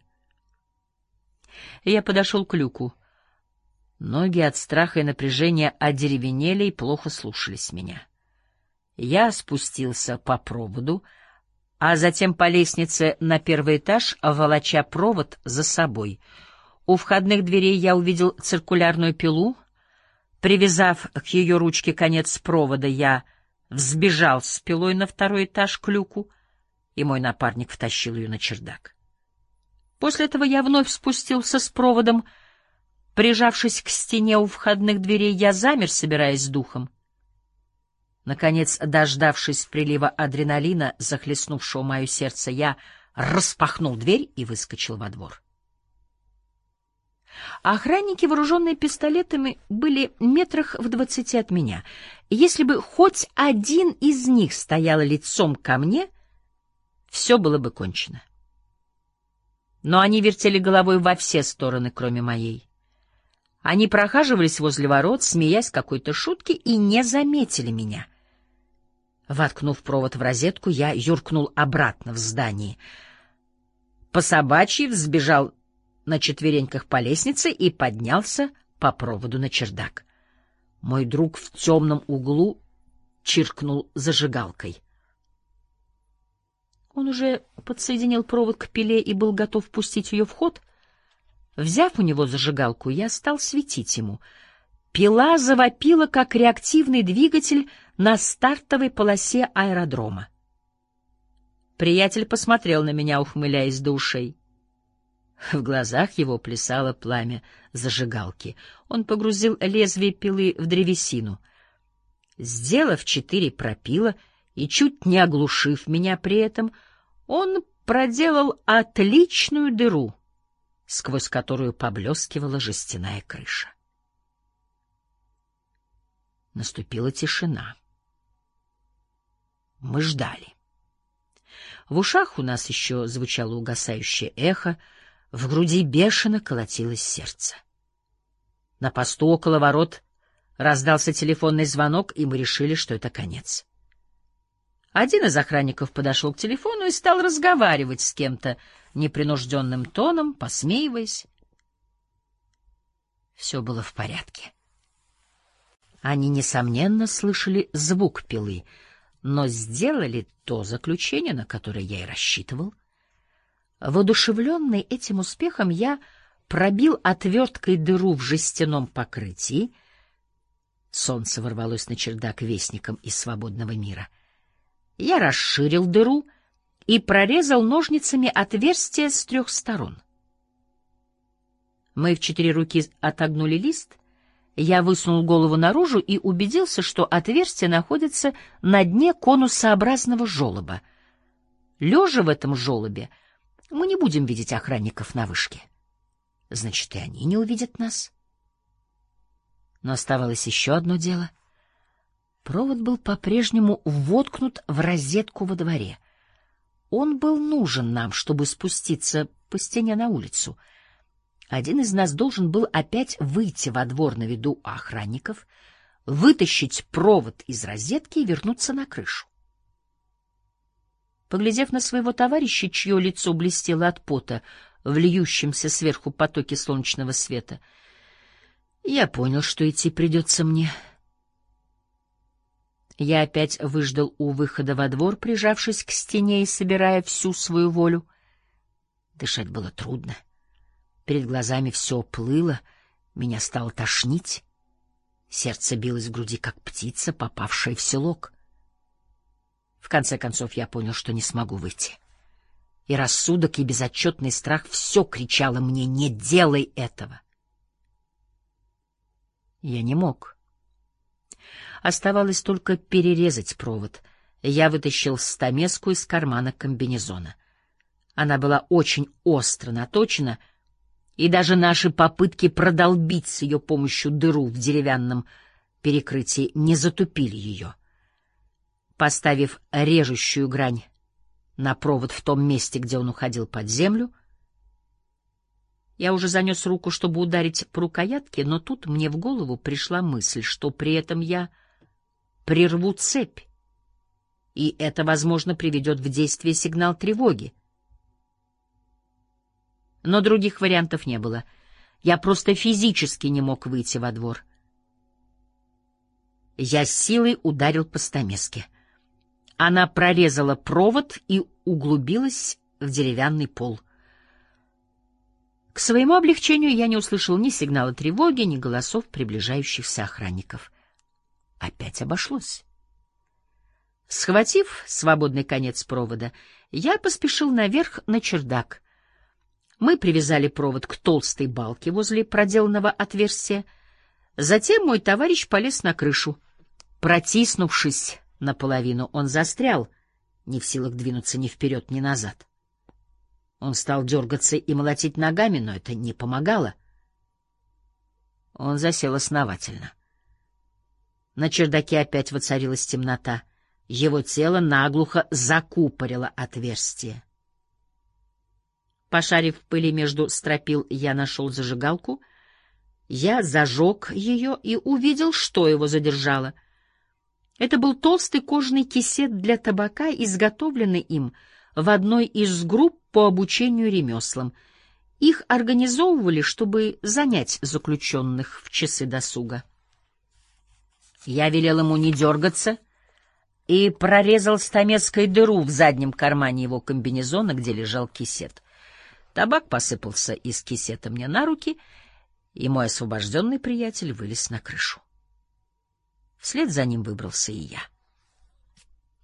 Я подошел к люку. Ноги от страха и напряжения одеревенели и плохо слушались меня. Я спустился по проводу, а затем по лестнице на первый этаж, волоча провод за собой. У входных дверей я увидел циркулярную пилу, Привязав к ее ручке конец провода, я взбежал с пилой на второй этаж к люку, и мой напарник втащил ее на чердак. После этого я вновь спустился с проводом. Прижавшись к стене у входных дверей, я замер, собираясь с духом. Наконец, дождавшись прилива адреналина, захлестнувшего мое сердце, я распахнул дверь и выскочил во двор. Охранники, вооруженные пистолетами, были метрах в двадцати от меня. если бы хоть один из них стоял лицом ко мне, все было бы кончено. Но они вертели головой во все стороны, кроме моей. Они прохаживались возле ворот, смеясь какой-то шутки, и не заметили меня. Воткнув провод в розетку, я юркнул обратно в здание. По собачьи взбежал на четвереньках по лестнице и поднялся по проводу на чердак. Мой друг в темном углу чиркнул зажигалкой. Он уже подсоединил провод к пиле и был готов пустить ее в ход. Взяв у него зажигалку, я стал светить ему. Пила завопила, как реактивный двигатель на стартовой полосе аэродрома. Приятель посмотрел на меня, ухмыляясь до ушей. В глазах его плясало пламя зажигалки. Он погрузил лезвие пилы в древесину. Сделав четыре пропила и чуть не оглушив меня при этом, он проделал отличную дыру, сквозь которую поблескивала жестяная крыша. Наступила тишина. Мы ждали. В ушах у нас еще звучало угасающее эхо, в груди бешено колотилось сердце. На посту около ворот раздался телефонный звонок, и мы решили, что это конец. Один из охранников подошел к телефону и стал разговаривать с кем-то непринужденным тоном, посмеиваясь. Все было в порядке. Они, несомненно, слышали звук пилы, но сделали то заключение, на которое я и рассчитывал — Воодушевленный этим успехом, я пробил отверткой дыру в жестяном покрытии. Солнце ворвалось на чердак вестником из свободного мира. Я расширил дыру и прорезал ножницами отверстие с трех сторон. Мы в четыре руки отогнули лист. Я высунул голову наружу и убедился, что отверстие находится на дне конусообразного желоба. Лежа в этом желобе, мы не будем видеть охранников на вышке. Значит, и они не увидят нас. Но оставалось еще одно дело. Провод был по-прежнему воткнут в розетку во дворе. Он был нужен нам, чтобы спуститься по стене на улицу. Один из нас должен был опять выйти во двор на виду охранников, вытащить провод из розетки и вернуться на крышу. Поглядев на своего товарища, чье лицо блестело от пота в льющемся сверху потоке солнечного света, я понял, что идти придется мне. Я опять выждал у выхода во двор, прижавшись к стене и собирая всю свою волю. Дышать было трудно. Перед глазами все плыло, меня стало тошнить. Сердце билось в груди, как птица, попавшая в селок. В конце концов я понял, что не смогу выйти. И рассудок, и безотчетный страх все кричало мне «Не делай этого!». Я не мог. Оставалось только перерезать провод. Я вытащил стамеску из кармана комбинезона. Она была очень остро наточена, и даже наши попытки продолбить с ее помощью дыру в деревянном перекрытии не затупили ее. Поставив режущую грань на провод в том месте, где он уходил под землю, я уже занес руку, чтобы ударить по рукоятке, но тут мне в голову пришла мысль, что при этом я прерву цепь, и это, возможно, приведет в действие сигнал тревоги. Но других вариантов не было. Я просто физически не мог выйти во двор. Я силой ударил по стамеске — она прорезала провод и углубилась в деревянный пол. К своему облегчению я не услышал ни сигнала тревоги, ни голосов приближающихся охранников. Опять обошлось. Схватив свободный конец провода, я поспешил наверх на чердак. Мы привязали провод к толстой балке возле проделанного отверстия. Затем мой товарищ полез на крышу. Протиснувшись наполовину, он застрял, не в силах двинуться ни вперед, ни назад. Он стал дергаться и молотить ногами, но это не помогало. Он засел основательно. На чердаке опять воцарилась темнота. Его тело наглухо закупорило отверстие. Пошарив в пыли между стропил, я нашел зажигалку. Я зажег ее и увидел, что его задержало. Это был толстый кожаный кисет для табака, изготовленный им в одной из групп по обучению ремеслам. Их организовывали, чтобы занять заключенных в часы досуга. Я велел ему не дергаться и прорезал стамеской дыру в заднем кармане его комбинезона, где лежал кисет. Табак посыпался из кисета мне на руки, и мой освобожденный приятель вылез на крышу. Вслед за ним выбрался и я.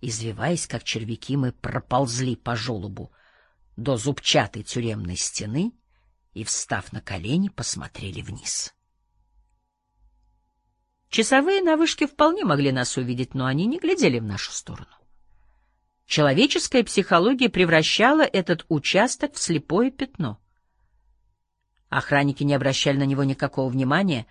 Извиваясь, как червяки, мы проползли по желобу до зубчатой тюремной стены и, встав на колени, посмотрели вниз. Часовые на вышке вполне могли нас увидеть, но они не глядели в нашу сторону. Человеческая психология превращала этот участок в слепое пятно. Охранники не обращали на него никакого внимания,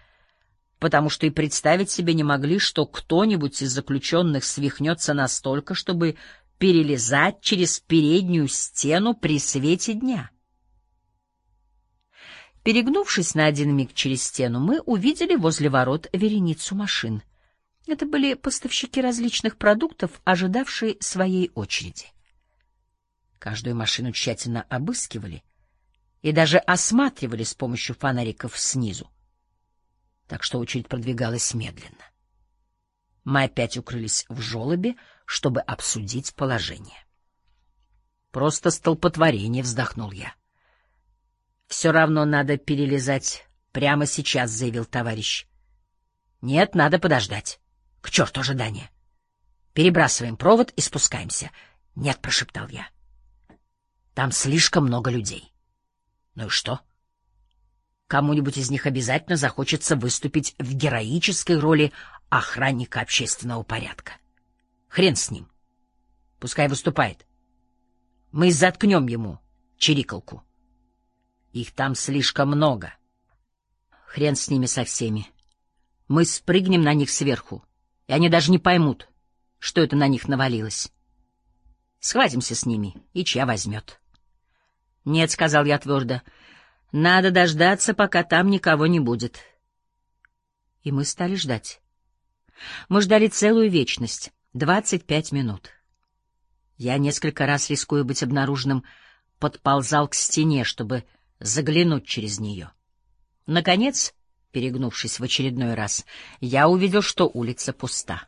потому что и представить себе не могли, что кто-нибудь из заключенных свихнется настолько, чтобы перелезать через переднюю стену при свете дня. Перегнувшись на один миг через стену, мы увидели возле ворот вереницу машин — это были поставщики различных продуктов, ожидавшие своей очереди. Каждую машину тщательно обыскивали и даже осматривали с помощью фонариков снизу. Так что очередь продвигалась медленно. Мы опять укрылись в желобе, чтобы обсудить положение. Просто столпотворение, вздохнул я. Все равно надо перелезать прямо сейчас, заявил товарищ. Нет, надо подождать. К черту ожидания. Перебрасываем провод и спускаемся. Нет, прошептал я. Там слишком много людей. Ну и что? Кому-нибудь из них обязательно захочется выступить в героической роли охранника общественного порядка. Хрен с ним. Пускай выступает. Мы заткнем ему чирикалку. Их там слишком много. Хрен с ними со всеми. Мы спрыгнем на них сверху и они даже не поймут, что это на них навалилось. Схватимся с ними, и чья возьмет. — Нет, — сказал я твердо, — надо дождаться, пока там никого не будет. И мы стали ждать. Мы ждали целую вечность, двадцать пять минут. Я несколько раз, рискуя быть обнаруженным, подползал к стене, чтобы заглянуть через нее. Наконец Перегнувшись в очередной раз, я увидел, что улица пуста.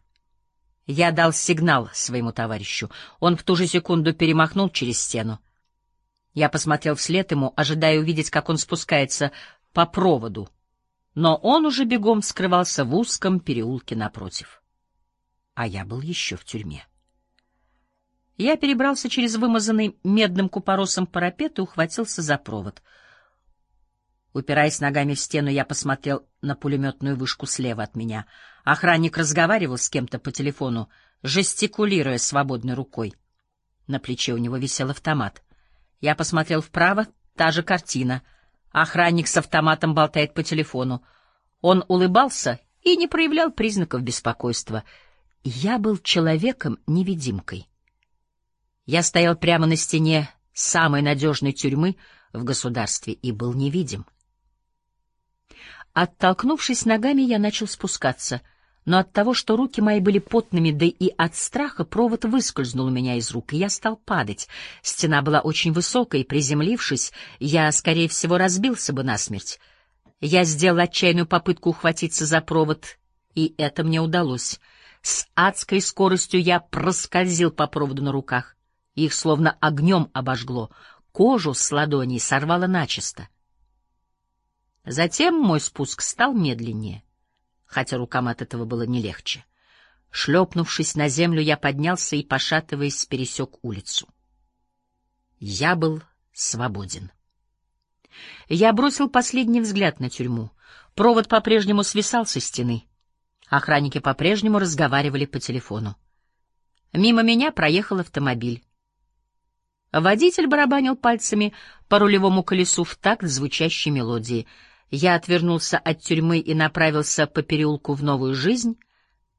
Я дал сигнал своему товарищу. Он в ту же секунду перемахнул через стену. Я посмотрел вслед ему, ожидая увидеть, как он спускается по проводу. Но он уже бегом скрывался в узком переулке напротив. А я был еще в тюрьме. Я перебрался через вымазанный медным купоросом парапет и ухватился за провод — Упираясь ногами в стену, я посмотрел на пулеметную вышку слева от меня. Охранник разговаривал с кем-то по телефону, жестикулируя свободной рукой. На плече у него висел автомат. Я посмотрел вправо, та же картина. Охранник с автоматом болтает по телефону. Он улыбался и не проявлял признаков беспокойства. Я был человеком-невидимкой. Я стоял прямо на стене самой надежной тюрьмы в государстве и был невидим. Оттолкнувшись ногами, я начал спускаться, но от того, что руки мои были потными, да и от страха провод выскользнул у меня из рук, и я стал падать. Стена была очень высокой, приземлившись, я, скорее всего, разбился бы насмерть. Я сделал отчаянную попытку ухватиться за провод, и это мне удалось. С адской скоростью я проскользил по проводу на руках. Их словно огнем обожгло, кожу с ладоней сорвало начисто. Затем мой спуск стал медленнее, хотя рукам от этого было не легче. Шлепнувшись на землю, я поднялся и, пошатываясь, пересек улицу. Я был свободен. Я бросил последний взгляд на тюрьму. Провод по-прежнему свисал со стены. Охранники по-прежнему разговаривали по телефону. Мимо меня проехал автомобиль. Водитель барабанил пальцами по рулевому колесу в такт звучащей мелодии. Я отвернулся от тюрьмы и направился по переулку в новую жизнь,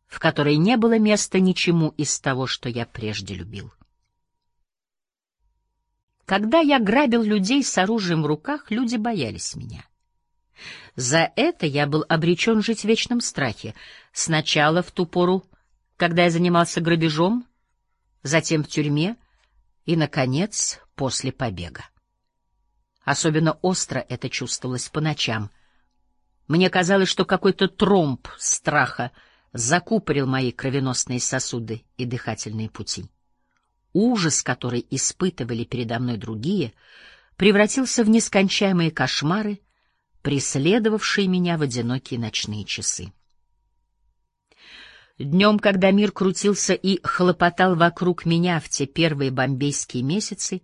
в которой не было места ничему из того, что я прежде любил. Когда я грабил людей с оружием в руках, люди боялись меня. За это я был обречен жить в вечном страхе. Сначала в ту пору, когда я занимался грабежом, затем в тюрьме и, наконец, после побега. Особенно остро это чувствовалось по ночам. Мне казалось, что какой-то тромб страха закупорил мои кровеносные сосуды и дыхательные пути. Ужас, который испытывали передо мной другие, превратился в нескончаемые кошмары, преследовавшие меня в одинокие ночные часы. Днем, когда мир крутился и хлопотал вокруг меня в те первые бомбейские месяцы,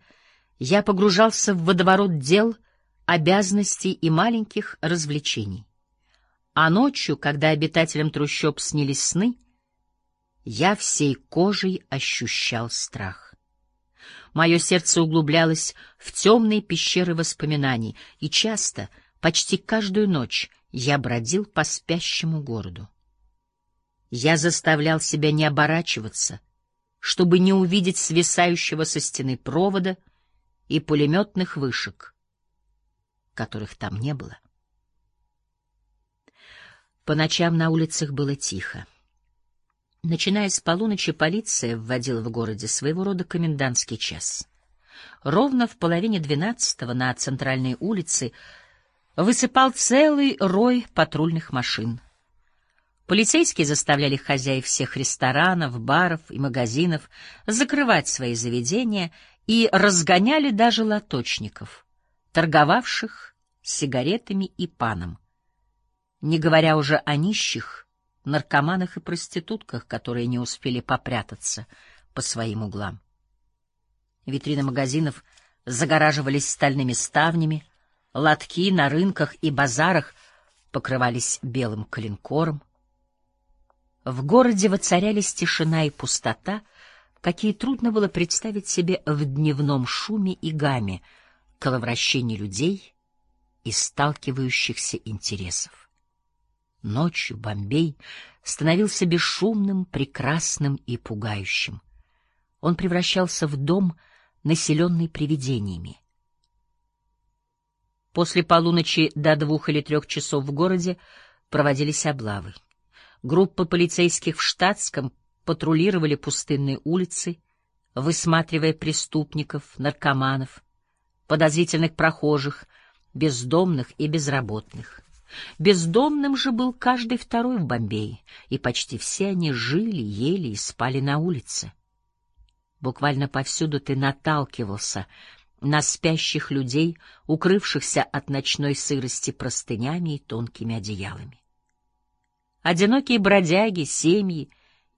я погружался в водоворот дел, обязанностей и маленьких развлечений. А ночью, когда обитателям трущоб снились сны, я всей кожей ощущал страх. Мое сердце углублялось в темные пещеры воспоминаний, и часто, почти каждую ночь, я бродил по спящему городу. Я заставлял себя не оборачиваться, чтобы не увидеть свисающего со стены провода и пулеметных вышек, которых там не было. По ночам на улицах было тихо. Начиная с полуночи полиция вводила в городе своего рода комендантский час. Ровно в половине двенадцатого на центральной улице высыпал целый рой патрульных машин. Полицейские заставляли хозяев всех ресторанов, баров и магазинов закрывать свои заведения и разгоняли даже лоточников, торговавших сигаретами и паном. Не говоря уже о нищих, наркоманах и проститутках, которые не успели попрятаться по своим углам. Витрины магазинов загораживались стальными ставнями, лотки на рынках и базарах покрывались белым коленкором. В городе воцарялись тишина и пустота, какие трудно было представить себе в дневном шуме и гамме, коловращении людей и сталкивающихся интересов. Ночью Бомбей становился бесшумным, прекрасным и пугающим. Он превращался в дом, населенный привидениями. После полуночи до двух или трех часов в городе проводились облавы. Группа полицейских в штатском патрулировали пустынные улицы, высматривая преступников, наркоманов, подозрительных прохожих, бездомных и безработных. Бездомным же был каждый второй в Бомбее, и почти все они жили, ели и спали на улице. Буквально повсюду ты наталкивался на спящих людей, укрывшихся от ночной сырости простынями и тонкими одеялами. Одинокие бродяги, семьи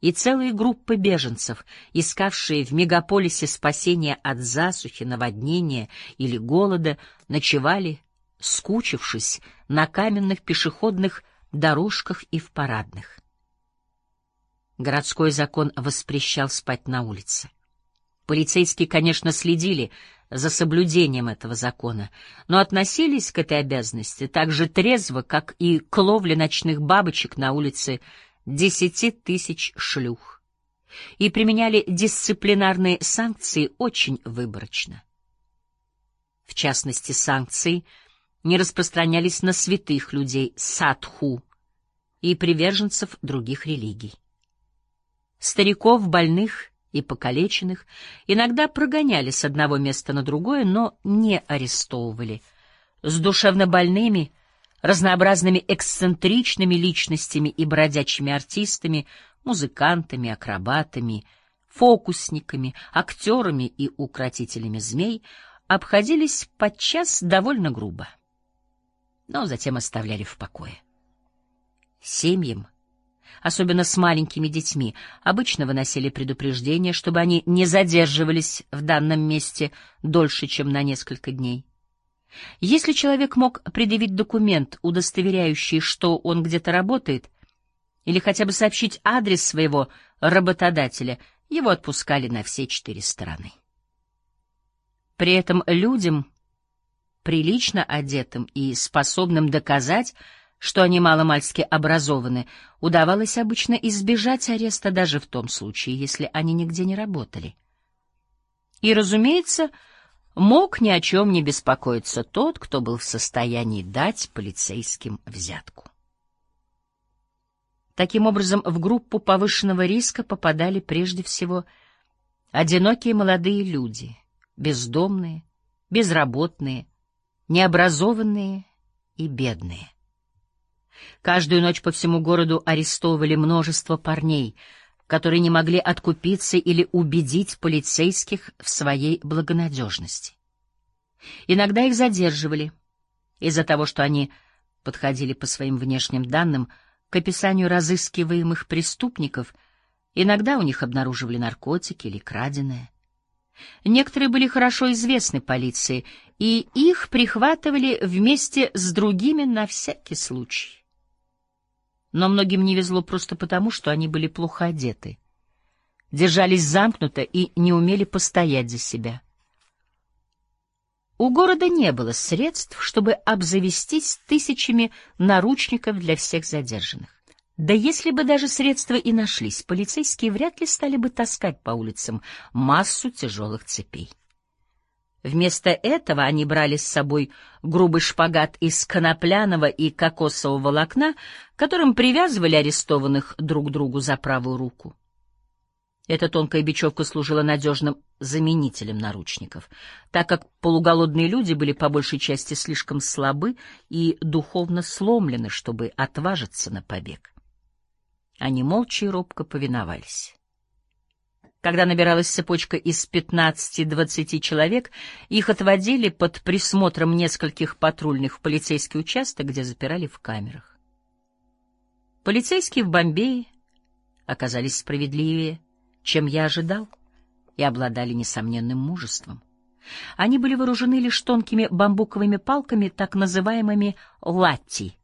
и целые группы беженцев, искавшие в мегаполисе спасения от засухи, наводнения или голода, ночевали скучившись на каменных пешеходных дорожках и в парадных. Городской закон воспрещал спать на улице. Полицейские, конечно, следили за соблюдением этого закона, но относились к этой обязанности так же трезво, как и к ловле ночных бабочек на улице десяти тысяч шлюх, и применяли дисциплинарные санкции очень выборочно. В частности, санкции — не распространялись на святых людей садху и приверженцев других религий. Стариков, больных и покалеченных иногда прогоняли с одного места на другое, но не арестовывали. С душевнобольными, разнообразными эксцентричными личностями и бродячими артистами, музыкантами, акробатами, фокусниками, актерами и укротителями змей обходились подчас довольно грубо. но затем оставляли в покое. Семьям, особенно с маленькими детьми, обычно выносили предупреждение, чтобы они не задерживались в данном месте дольше, чем на несколько дней. Если человек мог предъявить документ, удостоверяющий, что он где-то работает, или хотя бы сообщить адрес своего работодателя, его отпускали на все четыре стороны. При этом людям, прилично одетым и способным доказать, что они маломальски образованы, удавалось обычно избежать ареста даже в том случае, если они нигде не работали. И, разумеется, мог ни о чем не беспокоиться тот, кто был в состоянии дать полицейским взятку. Таким образом, в группу повышенного риска попадали прежде всего одинокие молодые люди, бездомные, безработные, необразованные и бедные. Каждую ночь по всему городу арестовывали множество парней, которые не могли откупиться или убедить полицейских в своей благонадежности. Иногда их задерживали из-за того, что они подходили по своим внешним данным к описанию разыскиваемых преступников, иногда у них обнаруживали наркотики или краденое. Некоторые были хорошо известны полиции, и их прихватывали вместе с другими на всякий случай. Но многим не везло просто потому, что они были плохо одеты, держались замкнуто и не умели постоять за себя. У города не было средств, чтобы обзавестись тысячами наручников для всех задержанных. Да если бы даже средства и нашлись, полицейские вряд ли стали бы таскать по улицам массу тяжелых цепей. Вместо этого они брали с собой грубый шпагат из конопляного и кокосового волокна, которым привязывали арестованных друг другу за правую руку. Эта тонкая бечевка служила надежным заменителем наручников, так как полуголодные люди были по большей части слишком слабы и духовно сломлены, чтобы отважиться на побег. Они молча и робко повиновались. Когда набиралась цепочка из 15-20 человек, их отводили под присмотром нескольких патрульных в полицейский участок, где запирали в камерах. Полицейские в Бомбее оказались справедливее, чем я ожидал, и обладали несомненным мужеством. Они были вооружены лишь тонкими бамбуковыми палками, так называемыми «латти».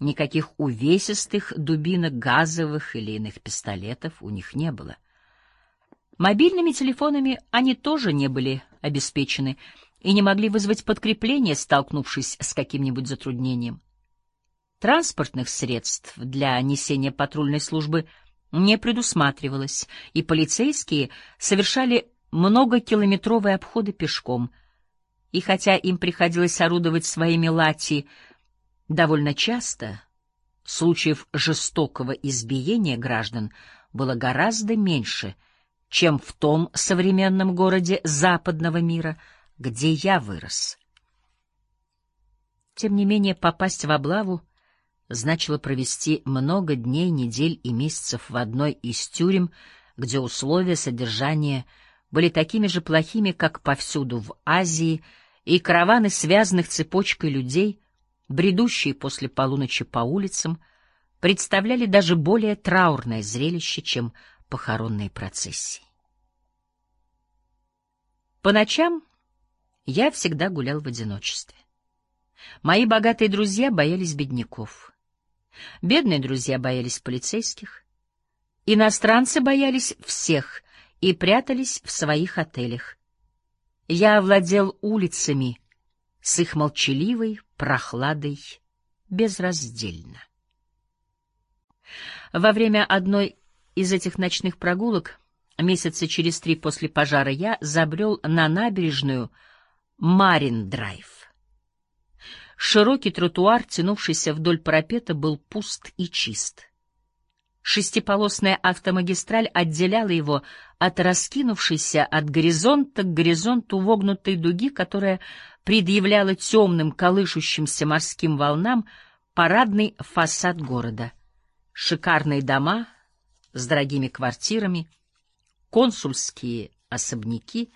Никаких увесистых дубинок, газовых или иных пистолетов у них не было. Мобильными телефонами они тоже не были обеспечены и не могли вызвать подкрепление, столкнувшись с каким-нибудь затруднением. Транспортных средств для несения патрульной службы – не предусматривалось, и полицейские совершали многокилометровые обходы пешком. И хотя им приходилось орудовать своими лати довольно часто, случаев жестокого избиения граждан было гораздо меньше, чем в том современном городе западного мира, где я вырос. Тем не менее, попасть в облаву значило провести много дней, недель и месяцев в одной из тюрем, где условия содержания были такими же плохими, как повсюду в Азии, и караваны связанных цепочкой людей, бредущие после полуночи по улицам, представляли даже более траурное зрелище, чем похоронные процессии. По ночам я всегда гулял в одиночестве. Мои богатые друзья боялись бедняков. Бедные друзья боялись полицейских. Иностранцы боялись всех и прятались в своих отелях. Я овладел улицами с их молчаливой прохладой безраздельно. Во время одной из этих ночных прогулок, месяца через три после пожара, я забрел на набережную Марин-драйв. Широкий тротуар, тянувшийся вдоль парапета, был пуст и чист. Шестиполосная автомагистраль отделяла его от раскинувшейся от горизонта к горизонту вогнутой дуги, которая предъявляла темным колышущимся морским волнам парадный фасад города. Шикарные дома с дорогими квартирами, консульские особняки,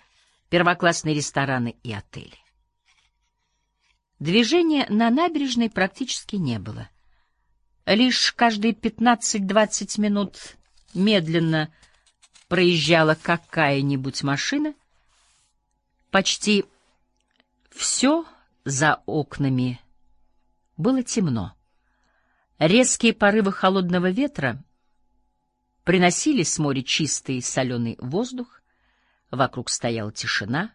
первоклассные рестораны и отели. Движения на набережной практически не было. Лишь каждые 15-20 минут медленно проезжала какая-нибудь машина. Почти все за окнами было темно. Резкие порывы холодного ветра приносили с моря чистый соленый воздух, вокруг стояла тишина,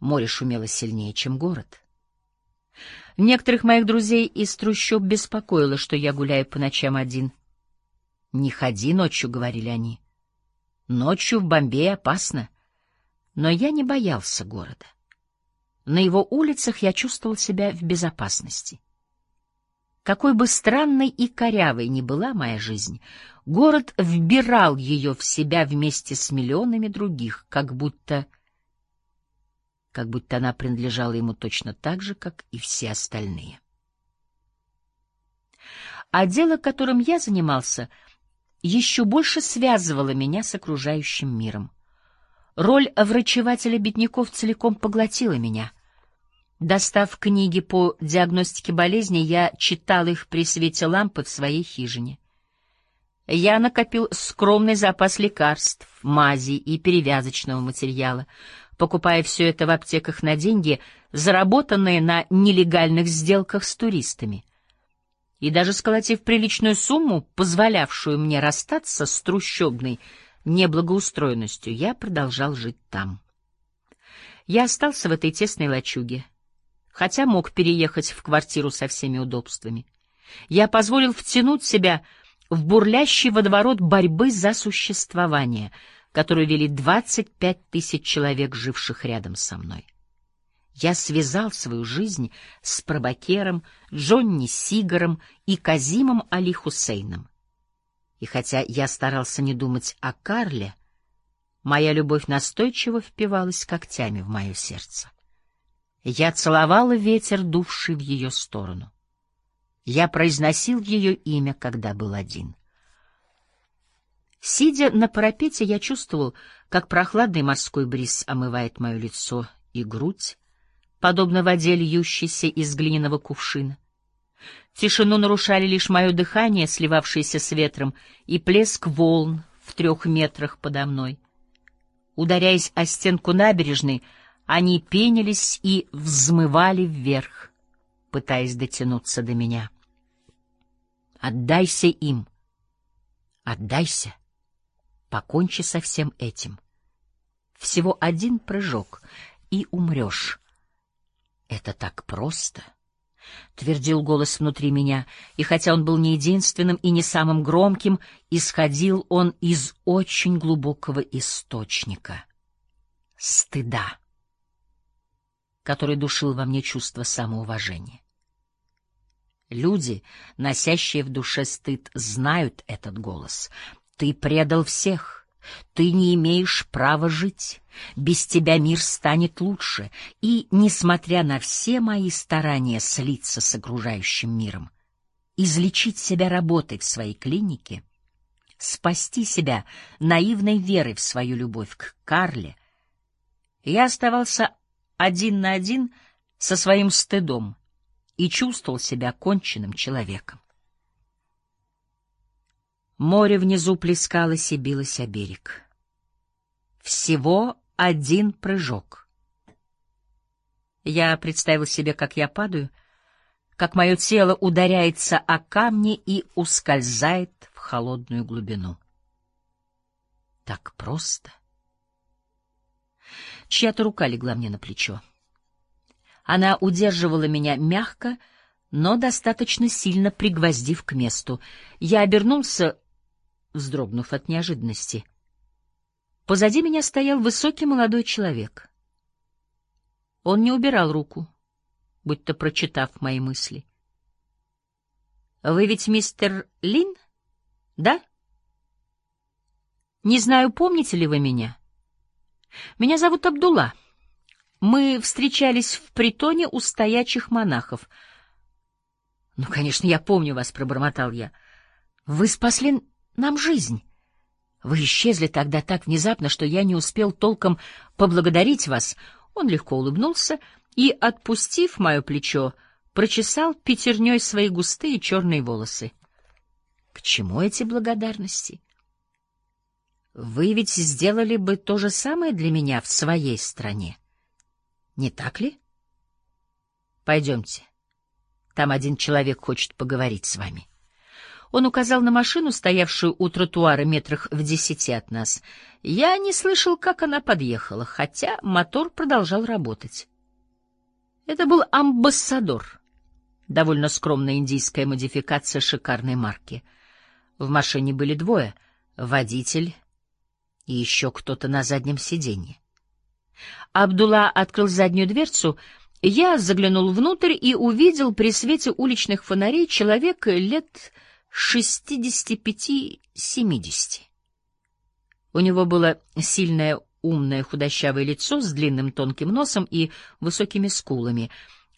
море шумело сильнее, чем город. Некоторых моих друзей из трущоб беспокоило, что я гуляю по ночам один. «Не ходи ночью», — говорили они. «Ночью в Бомбее опасно». Но я не боялся города. На его улицах я чувствовал себя в безопасности. Какой бы странной и корявой ни была моя жизнь, город вбирал ее в себя вместе с миллионами других, как будто как будто она принадлежала ему точно так же, как и все остальные. А дело, которым я занимался, еще больше связывало меня с окружающим миром. Роль врачевателя бедняков целиком поглотила меня. Достав книги по диагностике болезней, я читал их при свете лампы в своей хижине. Я накопил скромный запас лекарств, мази и перевязочного материала, покупая все это в аптеках на деньги, заработанные на нелегальных сделках с туристами. И даже сколотив приличную сумму, позволявшую мне расстаться с трущобной неблагоустроенностью, я продолжал жить там. Я остался в этой тесной лачуге, хотя мог переехать в квартиру со всеми удобствами. Я позволил втянуть себя в бурлящий водоворот борьбы за существование, которую вели 25 тысяч человек, живших рядом со мной. Я связал свою жизнь с Пробакером, Джонни Сигаром и Казимом Али Хусейном. И хотя я старался не думать о Карле, моя любовь настойчиво впивалась когтями в мое сердце. Я целовала ветер, дувший в ее сторону. Я произносил ее имя, когда был один. Сидя на парапете, я чувствовал, как прохладный морской бриз омывает мое лицо и грудь, подобно воде, льющейся из глиняного кувшина. Тишину нарушали лишь мое дыхание, сливавшееся с ветром, и плеск волн в трех метрах подо мной. Ударяясь о стенку набережной, они пенились и взмывали вверх, пытаясь дотянуться до меня. Отдайся им. Отдайся. Покончи со всем этим. Всего один прыжок, и умрешь. Это так просто. — твердил голос внутри меня, и хотя он был не единственным и не самым громким, исходил он из очень глубокого источника — стыда, который душил во мне чувство самоуважения. Люди, носящие в душе стыд, знают этот голос. Ты предал всех — ты не имеешь права жить. Без тебя мир станет лучше. И, несмотря на все мои старания слиться с окружающим миром, излечить себя работой в своей клинике, спасти себя наивной верой в свою любовь к Карле, я оставался один на один со своим стыдом и чувствовал себя конченным человеком. Море внизу плескалось и билось о берег. Всего один прыжок. Я представил себе, как я падаю, как мое тело ударяется о камни и ускользает в холодную глубину. Так просто. Чья-то рука легла мне на плечо. Она удерживала меня мягко, но достаточно сильно пригвоздив к месту. Я обернулся вздрогнув от неожиданности. Позади меня стоял высокий молодой человек. Он не убирал руку, будто прочитав мои мысли. — Вы ведь мистер Лин? Да? — Не знаю, помните ли вы меня? — Меня зовут Абдулла. Мы встречались в притоне у стоячих монахов. — Ну, конечно, я помню вас, — пробормотал я. — Вы спасли нам жизнь. Вы исчезли тогда так внезапно, что я не успел толком поблагодарить вас. Он легко улыбнулся и, отпустив мое плечо, прочесал пятерней свои густые черные волосы. К чему эти благодарности? Вы ведь сделали бы то же самое для меня в своей стране. Не так ли? Пойдемте. Там один человек хочет поговорить с вами. Он указал на машину, стоявшую у тротуара метрах в десяти от нас. Я не слышал, как она подъехала, хотя мотор продолжал работать. Это был амбассадор, довольно скромная индийская модификация шикарной марки. В машине были двое — водитель и еще кто-то на заднем сиденье. Абдулла открыл заднюю дверцу — я заглянул внутрь и увидел при свете уличных фонарей человека лет шестидесяти пяти-семидесяти. У него было сильное, умное, худощавое лицо с длинным тонким носом и высокими скулами.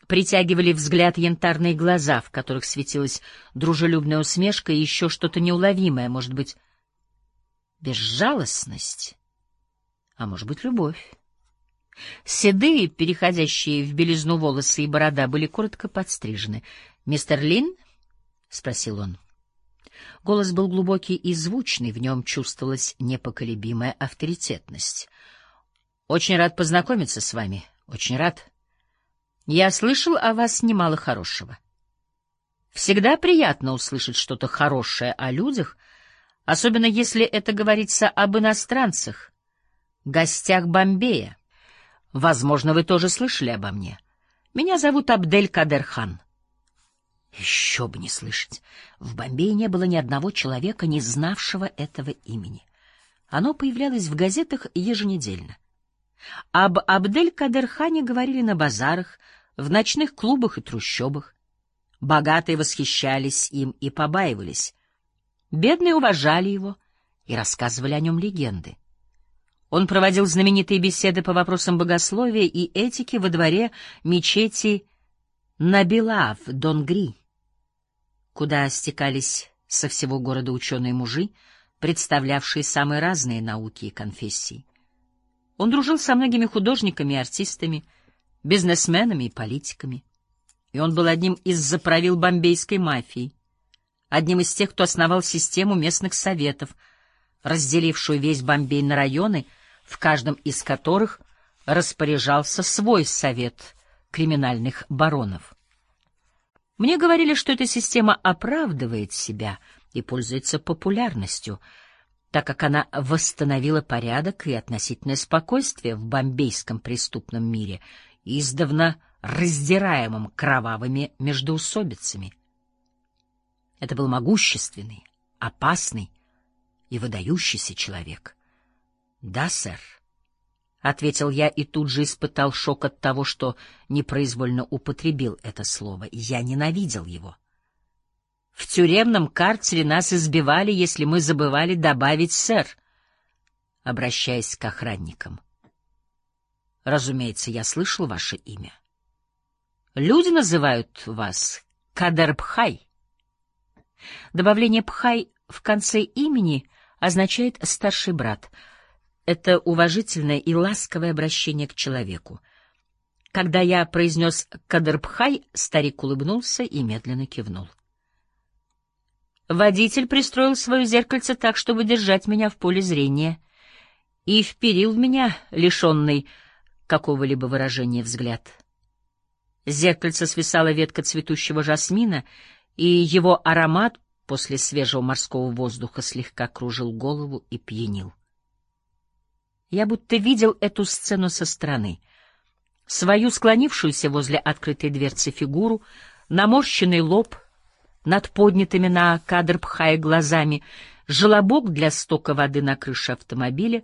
Притягивали взгляд янтарные глаза, в которых светилась дружелюбная усмешка и еще что-то неуловимое, может быть, безжалостность, а может быть, любовь. Седые, переходящие в белизну волосы и борода, были коротко подстрижены. «Мистер Лин?» — спросил он. Голос был глубокий и звучный, в нем чувствовалась непоколебимая авторитетность. «Очень рад познакомиться с вами, очень рад. Я слышал о вас немало хорошего. Всегда приятно услышать что-то хорошее о людях, особенно если это говорится об иностранцах, гостях Бомбея. Возможно, вы тоже слышали обо мне. Меня зовут Абдель Кадерхан. Еще бы не слышать. В Бомбее не было ни одного человека, не знавшего этого имени. Оно появлялось в газетах еженедельно. Об Абдель Кадерхане говорили на базарах, в ночных клубах и трущобах. Богатые восхищались им и побаивались. Бедные уважали его и рассказывали о нем легенды. Он проводил знаменитые беседы по вопросам богословия и этики во дворе мечети Набила в Донгри, куда стекались со всего города ученые-мужи, представлявшие самые разные науки и конфессии. Он дружил со многими художниками и артистами, бизнесменами и политиками. И он был одним из заправил бомбейской мафии, одним из тех, кто основал систему местных советов, разделившую весь Бомбей на районы — в каждом из которых распоряжался свой совет криминальных баронов. Мне говорили, что эта система оправдывает себя и пользуется популярностью, так как она восстановила порядок и относительное спокойствие в бомбейском преступном мире, издавна раздираемым кровавыми междоусобицами. Это был могущественный, опасный и выдающийся человек — да, сэр, ответил я и тут же испытал шок от того, что непроизвольно употребил это слово. Я ненавидел его. В тюремном карцере нас избивали, если мы забывали добавить сэр, обращаясь к охранникам. Разумеется, я слышал ваше имя. Люди называют вас Кадарбхай. Добавление «пхай» в конце имени означает «старший брат», это уважительное и ласковое обращение к человеку. Когда я произнес «Кадрбхай», старик улыбнулся и медленно кивнул. Водитель пристроил свое зеркальце так, чтобы держать меня в поле зрения, и вперил в меня лишенный какого-либо выражения взгляд. С зеркальца свисала ветка цветущего жасмина, и его аромат после свежего морского воздуха слегка кружил голову и пьянил. Я будто видел эту сцену со стороны. Свою склонившуюся возле открытой дверцы фигуру, наморщенный лоб над поднятыми на кадр пхая глазами, желобок для стока воды на крыше автомобиля,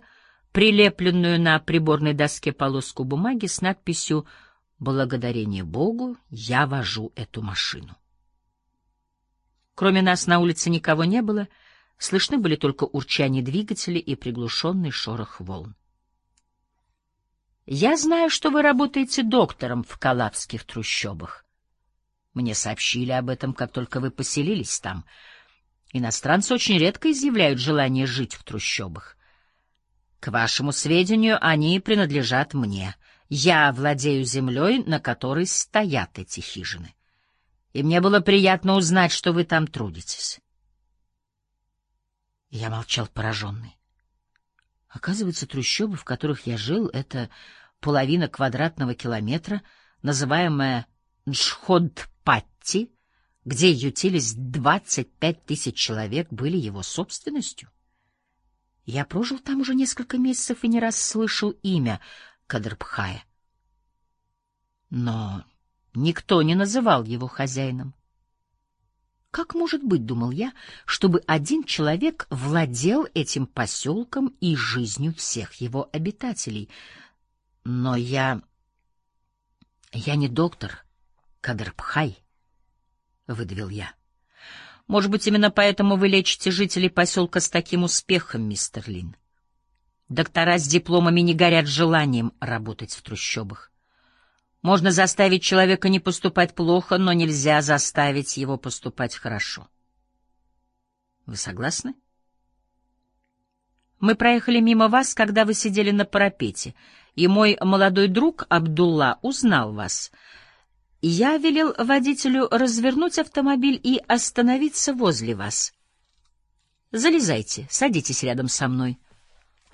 прилепленную на приборной доске полоску бумаги с надписью «Благодарение Богу, я вожу эту машину». Кроме нас на улице никого не было, слышны были только урчание двигателя и приглушенный шорох волн. Я знаю, что вы работаете доктором в Калабских трущобах. Мне сообщили об этом, как только вы поселились там. Иностранцы очень редко изъявляют желание жить в трущобах. К вашему сведению, они принадлежат мне. Я владею землей, на которой стоят эти хижины. И мне было приятно узнать, что вы там трудитесь. Я молчал пораженный. Оказывается, трущобы, в которых я жил, — это половина квадратного километра, называемая Джходпатти, где ютились двадцать пять тысяч человек, были его собственностью. Я прожил там уже несколько месяцев и не раз слышал имя Кадрбхая. Но никто не называл его хозяином. Как может быть, думал я, чтобы один человек владел этим поселком и жизнью всех его обитателей? Но я... я не доктор, Кадрбхай, — выдавил я. Может быть, именно поэтому вы лечите жителей поселка с таким успехом, мистер Лин. Доктора с дипломами не горят желанием работать в трущобах. Можно заставить человека не поступать плохо, но нельзя заставить его поступать хорошо. Вы согласны? Мы проехали мимо вас, когда вы сидели на парапете, и мой молодой друг Абдулла узнал вас. Я велел водителю развернуть автомобиль и остановиться возле вас. Залезайте, садитесь рядом со мной.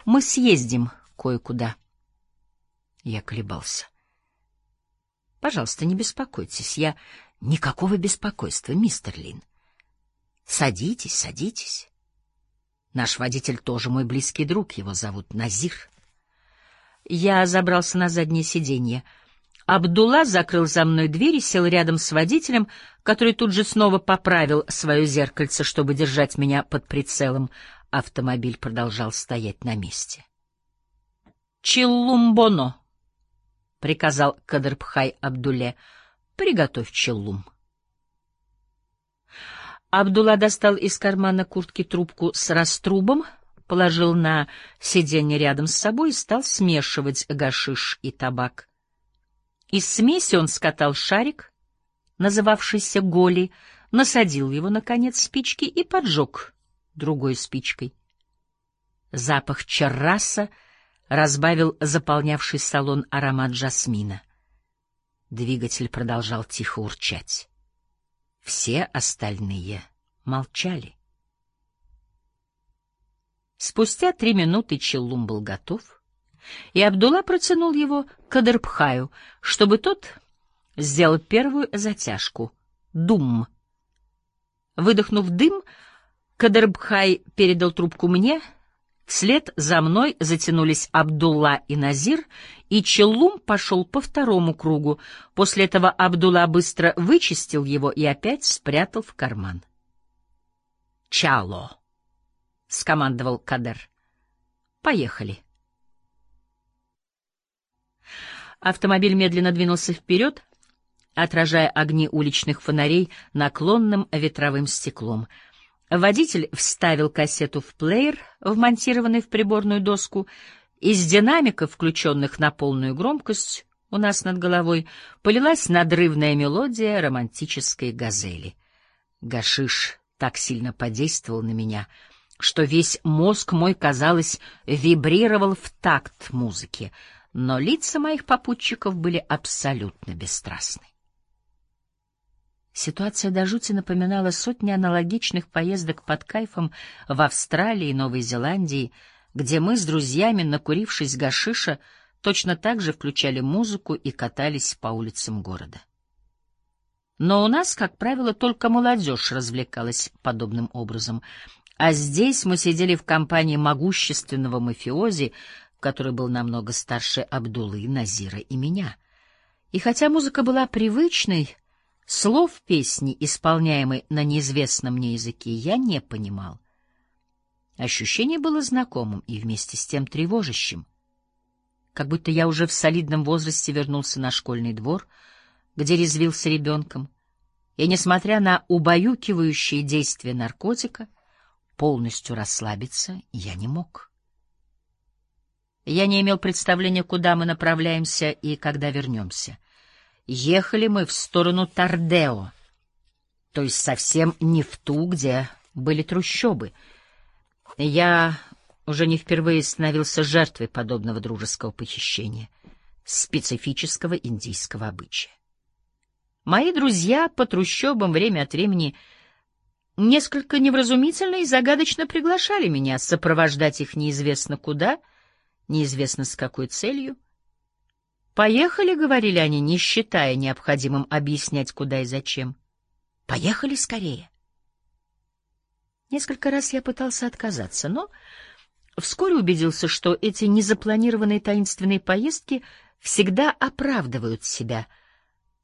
Мы съездим кое-куда. Я колебался. Пожалуйста, не беспокойтесь. Я... Никакого беспокойства, мистер Лин. Садитесь, садитесь. Наш водитель тоже мой близкий друг, его зовут Назир. Я забрался на заднее сиденье. Абдулла закрыл за мной дверь и сел рядом с водителем, который тут же снова поправил свое зеркальце, чтобы держать меня под прицелом. Автомобиль продолжал стоять на месте. «Чиллумбоно!» — приказал Кадрбхай Абдуле. — Приготовь челлум. Абдулла достал из кармана куртки трубку с раструбом, положил на сиденье рядом с собой и стал смешивать гашиш и табак. Из смеси он скатал шарик, называвшийся голи, насадил его на конец спички и поджег другой спичкой. Запах черраса — разбавил заполнявший салон аромат жасмина. Двигатель продолжал тихо урчать. Все остальные молчали. Спустя три минуты Челлум был готов, и Абдулла протянул его к чтобы тот сделал первую затяжку — дум. Выдохнув дым, Кадырбхай передал трубку мне — Вслед за мной затянулись Абдулла и Назир, и Челлум пошел по второму кругу. После этого Абдулла быстро вычистил его и опять спрятал в карман. «Чало!» — скомандовал Кадер. «Поехали!» Автомобиль медленно двинулся вперед, отражая огни уличных фонарей наклонным ветровым стеклом — Водитель вставил кассету в плеер, вмонтированный в приборную доску. Из динамиков, включенных на полную громкость, у нас над головой полилась надрывная мелодия романтической газели. Гашиш так сильно подействовал на меня, что весь мозг мой, казалось, вибрировал в такт музыки, но лица моих попутчиков были абсолютно бесстрастны. Ситуация до жути напоминала сотни аналогичных поездок под кайфом в Австралии и Новой Зеландии, где мы с друзьями, накурившись гашиша, точно так же включали музыку и катались по улицам города. Но у нас, как правило, только молодежь развлекалась подобным образом, а здесь мы сидели в компании могущественного мафиози, который был намного старше Абдулы, Назира и меня. И хотя музыка была привычной, Слов песни, исполняемой на неизвестном мне языке, я не понимал. Ощущение было знакомым и вместе с тем тревожащим. Как будто я уже в солидном возрасте вернулся на школьный двор, где резвился ребенком, и, несмотря на убаюкивающие действия наркотика, полностью расслабиться я не мог. Я не имел представления, куда мы направляемся и когда вернемся — Ехали мы в сторону Тардео, то есть совсем не в ту, где были трущобы. Я уже не впервые становился жертвой подобного дружеского похищения. специфического индийского обычая. Мои друзья по трущобам время от времени несколько невразумительно и загадочно приглашали меня сопровождать их неизвестно куда, неизвестно с какой целью. «Поехали», — говорили они, не считая необходимым объяснять, куда и зачем. «Поехали скорее». Несколько раз я пытался отказаться, но вскоре убедился, что эти незапланированные таинственные поездки всегда оправдывают себя —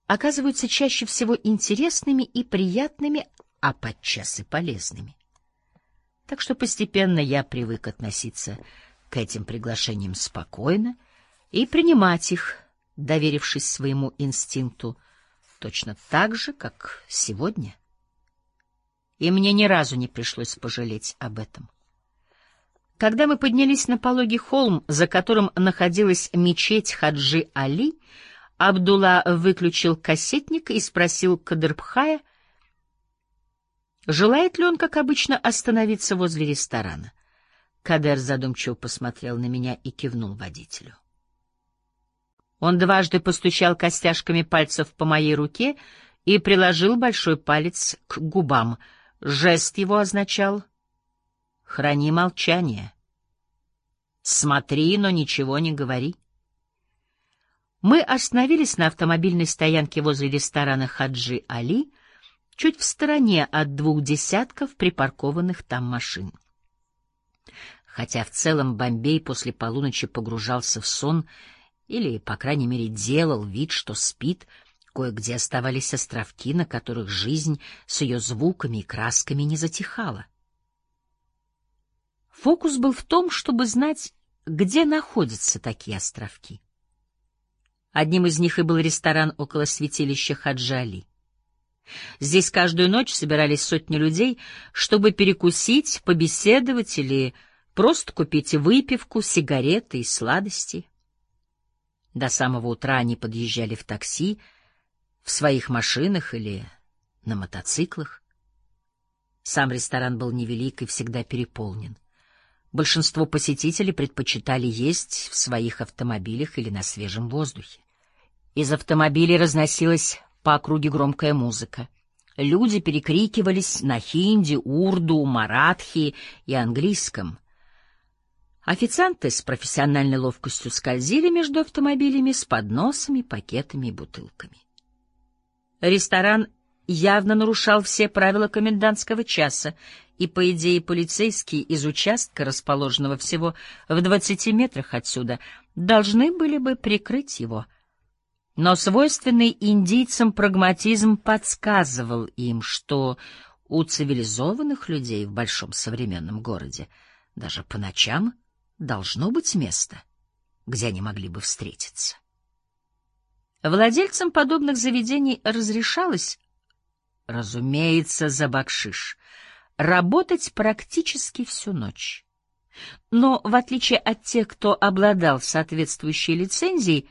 оказываются чаще всего интересными и приятными, а подчас и полезными. Так что постепенно я привык относиться к этим приглашениям спокойно и принимать их, доверившись своему инстинкту, точно так же, как сегодня. И мне ни разу не пришлось пожалеть об этом. Когда мы поднялись на пологий холм, за которым находилась мечеть Хаджи Али, Абдулла выключил кассетник и спросил Кадырбхая, желает ли он, как обычно, остановиться возле ресторана. Кадер задумчиво посмотрел на меня и кивнул водителю. Он дважды постучал костяшками пальцев по моей руке и приложил большой палец к губам. Жест его означал «Храни молчание». «Смотри, но ничего не говори». Мы остановились на автомобильной стоянке возле ресторана Хаджи Али, чуть в стороне от двух десятков припаркованных там машин. Хотя в целом Бомбей после полуночи погружался в сон или, по крайней мере, делал вид, что спит, кое-где оставались островки, на которых жизнь с ее звуками и красками не затихала. Фокус был в том, чтобы знать, где находятся такие островки. Одним из них и был ресторан около святилища Хаджали. Здесь каждую ночь собирались сотни людей, чтобы перекусить, побеседовать или просто купить выпивку, сигареты и сладости. До самого утра они подъезжали в такси, в своих машинах или на мотоциклах. Сам ресторан был невелик и всегда переполнен. Большинство посетителей предпочитали есть в своих автомобилях или на свежем воздухе. Из автомобилей разносилась по округе громкая музыка. Люди перекрикивались на хинди, урду, маратхи и английском. Официанты с профессиональной ловкостью скользили между автомобилями с подносами, пакетами и бутылками. Ресторан явно нарушал все правила комендантского часа, и, по идее, полицейские из участка, расположенного всего в двадцати метрах отсюда, должны были бы прикрыть его — но свойственный индийцам прагматизм подсказывал им, что у цивилизованных людей в большом современном городе даже по ночам должно быть место, где они могли бы встретиться. Владельцам подобных заведений разрешалось, разумеется, за бакшиш, работать практически всю ночь. Но, в отличие от тех, кто обладал соответствующей лицензией,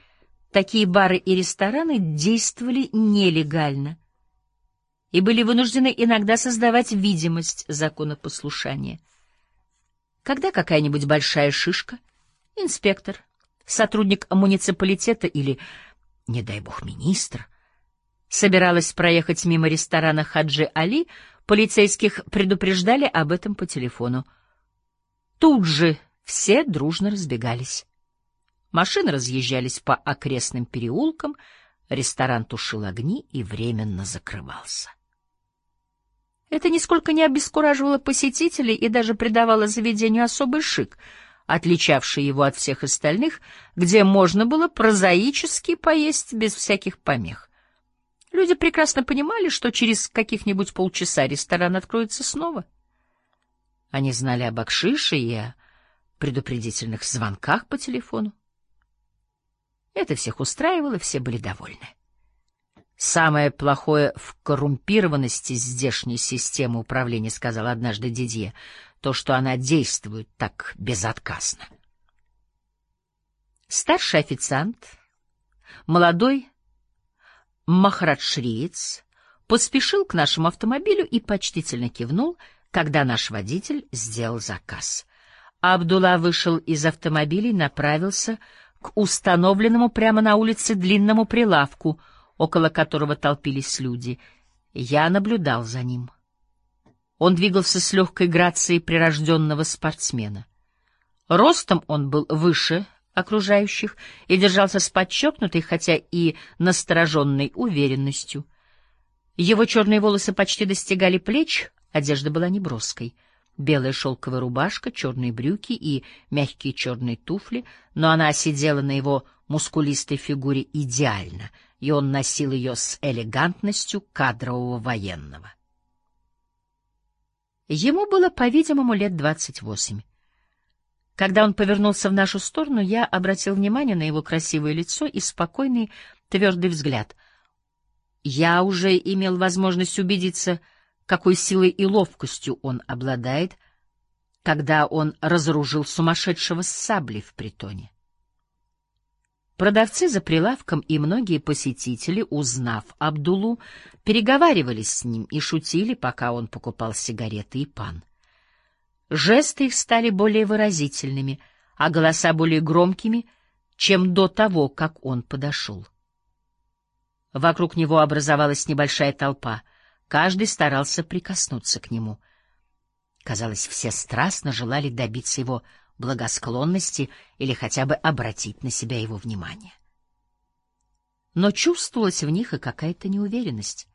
Такие бары и рестораны действовали нелегально и были вынуждены иногда создавать видимость законопослушания. Когда какая-нибудь большая шишка, инспектор, сотрудник муниципалитета или, не дай бог, министр, собиралась проехать мимо ресторана Хаджи Али, полицейских предупреждали об этом по телефону. Тут же все дружно разбегались. Машины разъезжались по окрестным переулкам, ресторан тушил огни и временно закрывался. Это нисколько не обескураживало посетителей и даже придавало заведению особый шик, отличавший его от всех остальных, где можно было прозаически поесть без всяких помех. Люди прекрасно понимали, что через каких-нибудь полчаса ресторан откроется снова. Они знали об бакшише и о предупредительных звонках по телефону. Это всех устраивало, все были довольны. Самое плохое в коррумпированности здешней системы управления, сказал однажды Дидье, то, что она действует так безотказно. Старший официант, молодой махарадшриец, поспешил к нашему автомобилю и почтительно кивнул, когда наш водитель сделал заказ. Абдулла вышел из автомобиля и направился к установленному прямо на улице длинному прилавку, около которого толпились люди. Я наблюдал за ним. Он двигался с легкой грацией прирожденного спортсмена. Ростом он был выше окружающих и держался с подчеркнутой, хотя и настороженной уверенностью. Его черные волосы почти достигали плеч, одежда была неброской. Белая шелковая рубашка, черные брюки и мягкие черные туфли, но она сидела на его мускулистой фигуре идеально, и он носил ее с элегантностью кадрового военного. Ему было, по-видимому, лет двадцать восемь. Когда он повернулся в нашу сторону, я обратил внимание на его красивое лицо и спокойный, твердый взгляд. Я уже имел возможность убедиться, какой силой и ловкостью он обладает, когда он разоружил сумасшедшего с саблей в притоне. Продавцы за прилавком и многие посетители, узнав Абдулу, переговаривались с ним и шутили, пока он покупал сигареты и пан. Жесты их стали более выразительными, а голоса более громкими, чем до того, как он подошел. Вокруг него образовалась небольшая толпа. Каждый старался прикоснуться к нему. Казалось, все страстно желали добиться его благосклонности или хотя бы обратить на себя его внимание. Но чувствовалась в них и какая-то неуверенность.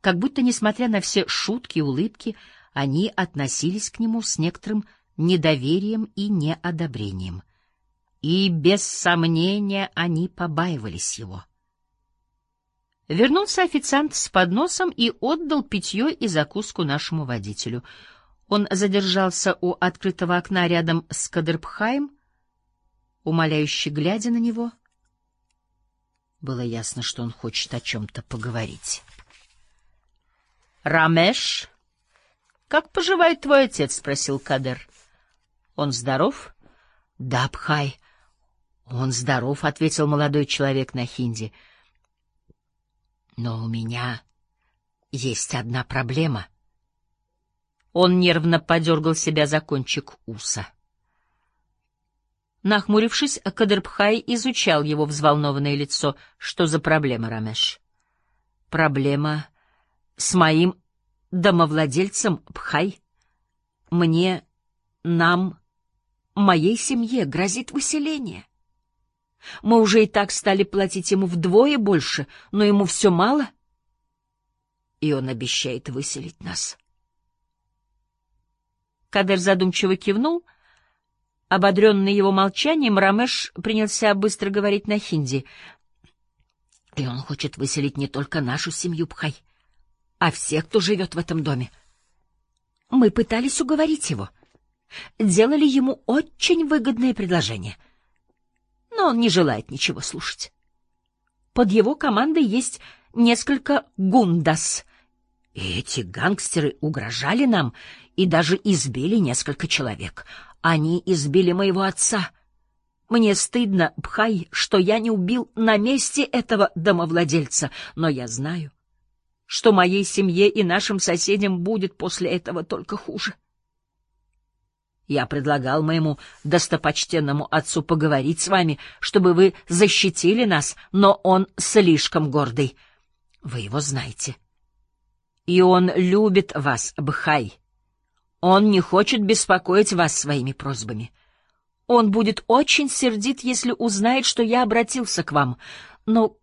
Как будто, несмотря на все шутки и улыбки, они относились к нему с некоторым недоверием и неодобрением. И, без сомнения, они побаивались его. Вернулся официант с подносом и отдал питье и закуску нашему водителю. Он задержался у открытого окна рядом с Кадырбхаем, умоляюще глядя на него. Было ясно, что он хочет о чем-то поговорить. «Рамеш!» Как поживает твой отец? спросил Кадер. Он здоров? Да, Бхай. Он здоров, ответил молодой человек на хинди. Но у меня есть одна проблема. Он нервно подергал себя за кончик уса. Нахмурившись, Кадырбхай изучал его взволнованное лицо. Что за проблема, Рамеш? Проблема с моим домовладельцам Пхай. Мне, нам, моей семье грозит выселение. Мы уже и так стали платить ему вдвое больше, но ему все мало, и он обещает выселить нас. Кадер задумчиво кивнул. Ободренный его молчанием, Рамеш принялся быстро говорить на хинди. И он хочет выселить не только нашу семью Пхай, а всех, кто живет в этом доме. Мы пытались уговорить его, делали ему очень выгодные предложения, но он не желает ничего слушать. Под его командой есть несколько гундас. И эти гангстеры угрожали нам и даже избили несколько человек. Они избили моего отца. Мне стыдно, Бхай, что я не убил на месте этого домовладельца, но я знаю, что моей семье и нашим соседям будет после этого только хуже. Я предлагал моему достопочтенному отцу поговорить с вами, чтобы вы защитили нас, но он слишком гордый. Вы его знаете. И он любит вас, Бхай. Он не хочет беспокоить вас своими просьбами. Он будет очень сердит, если узнает, что я обратился к вам. Но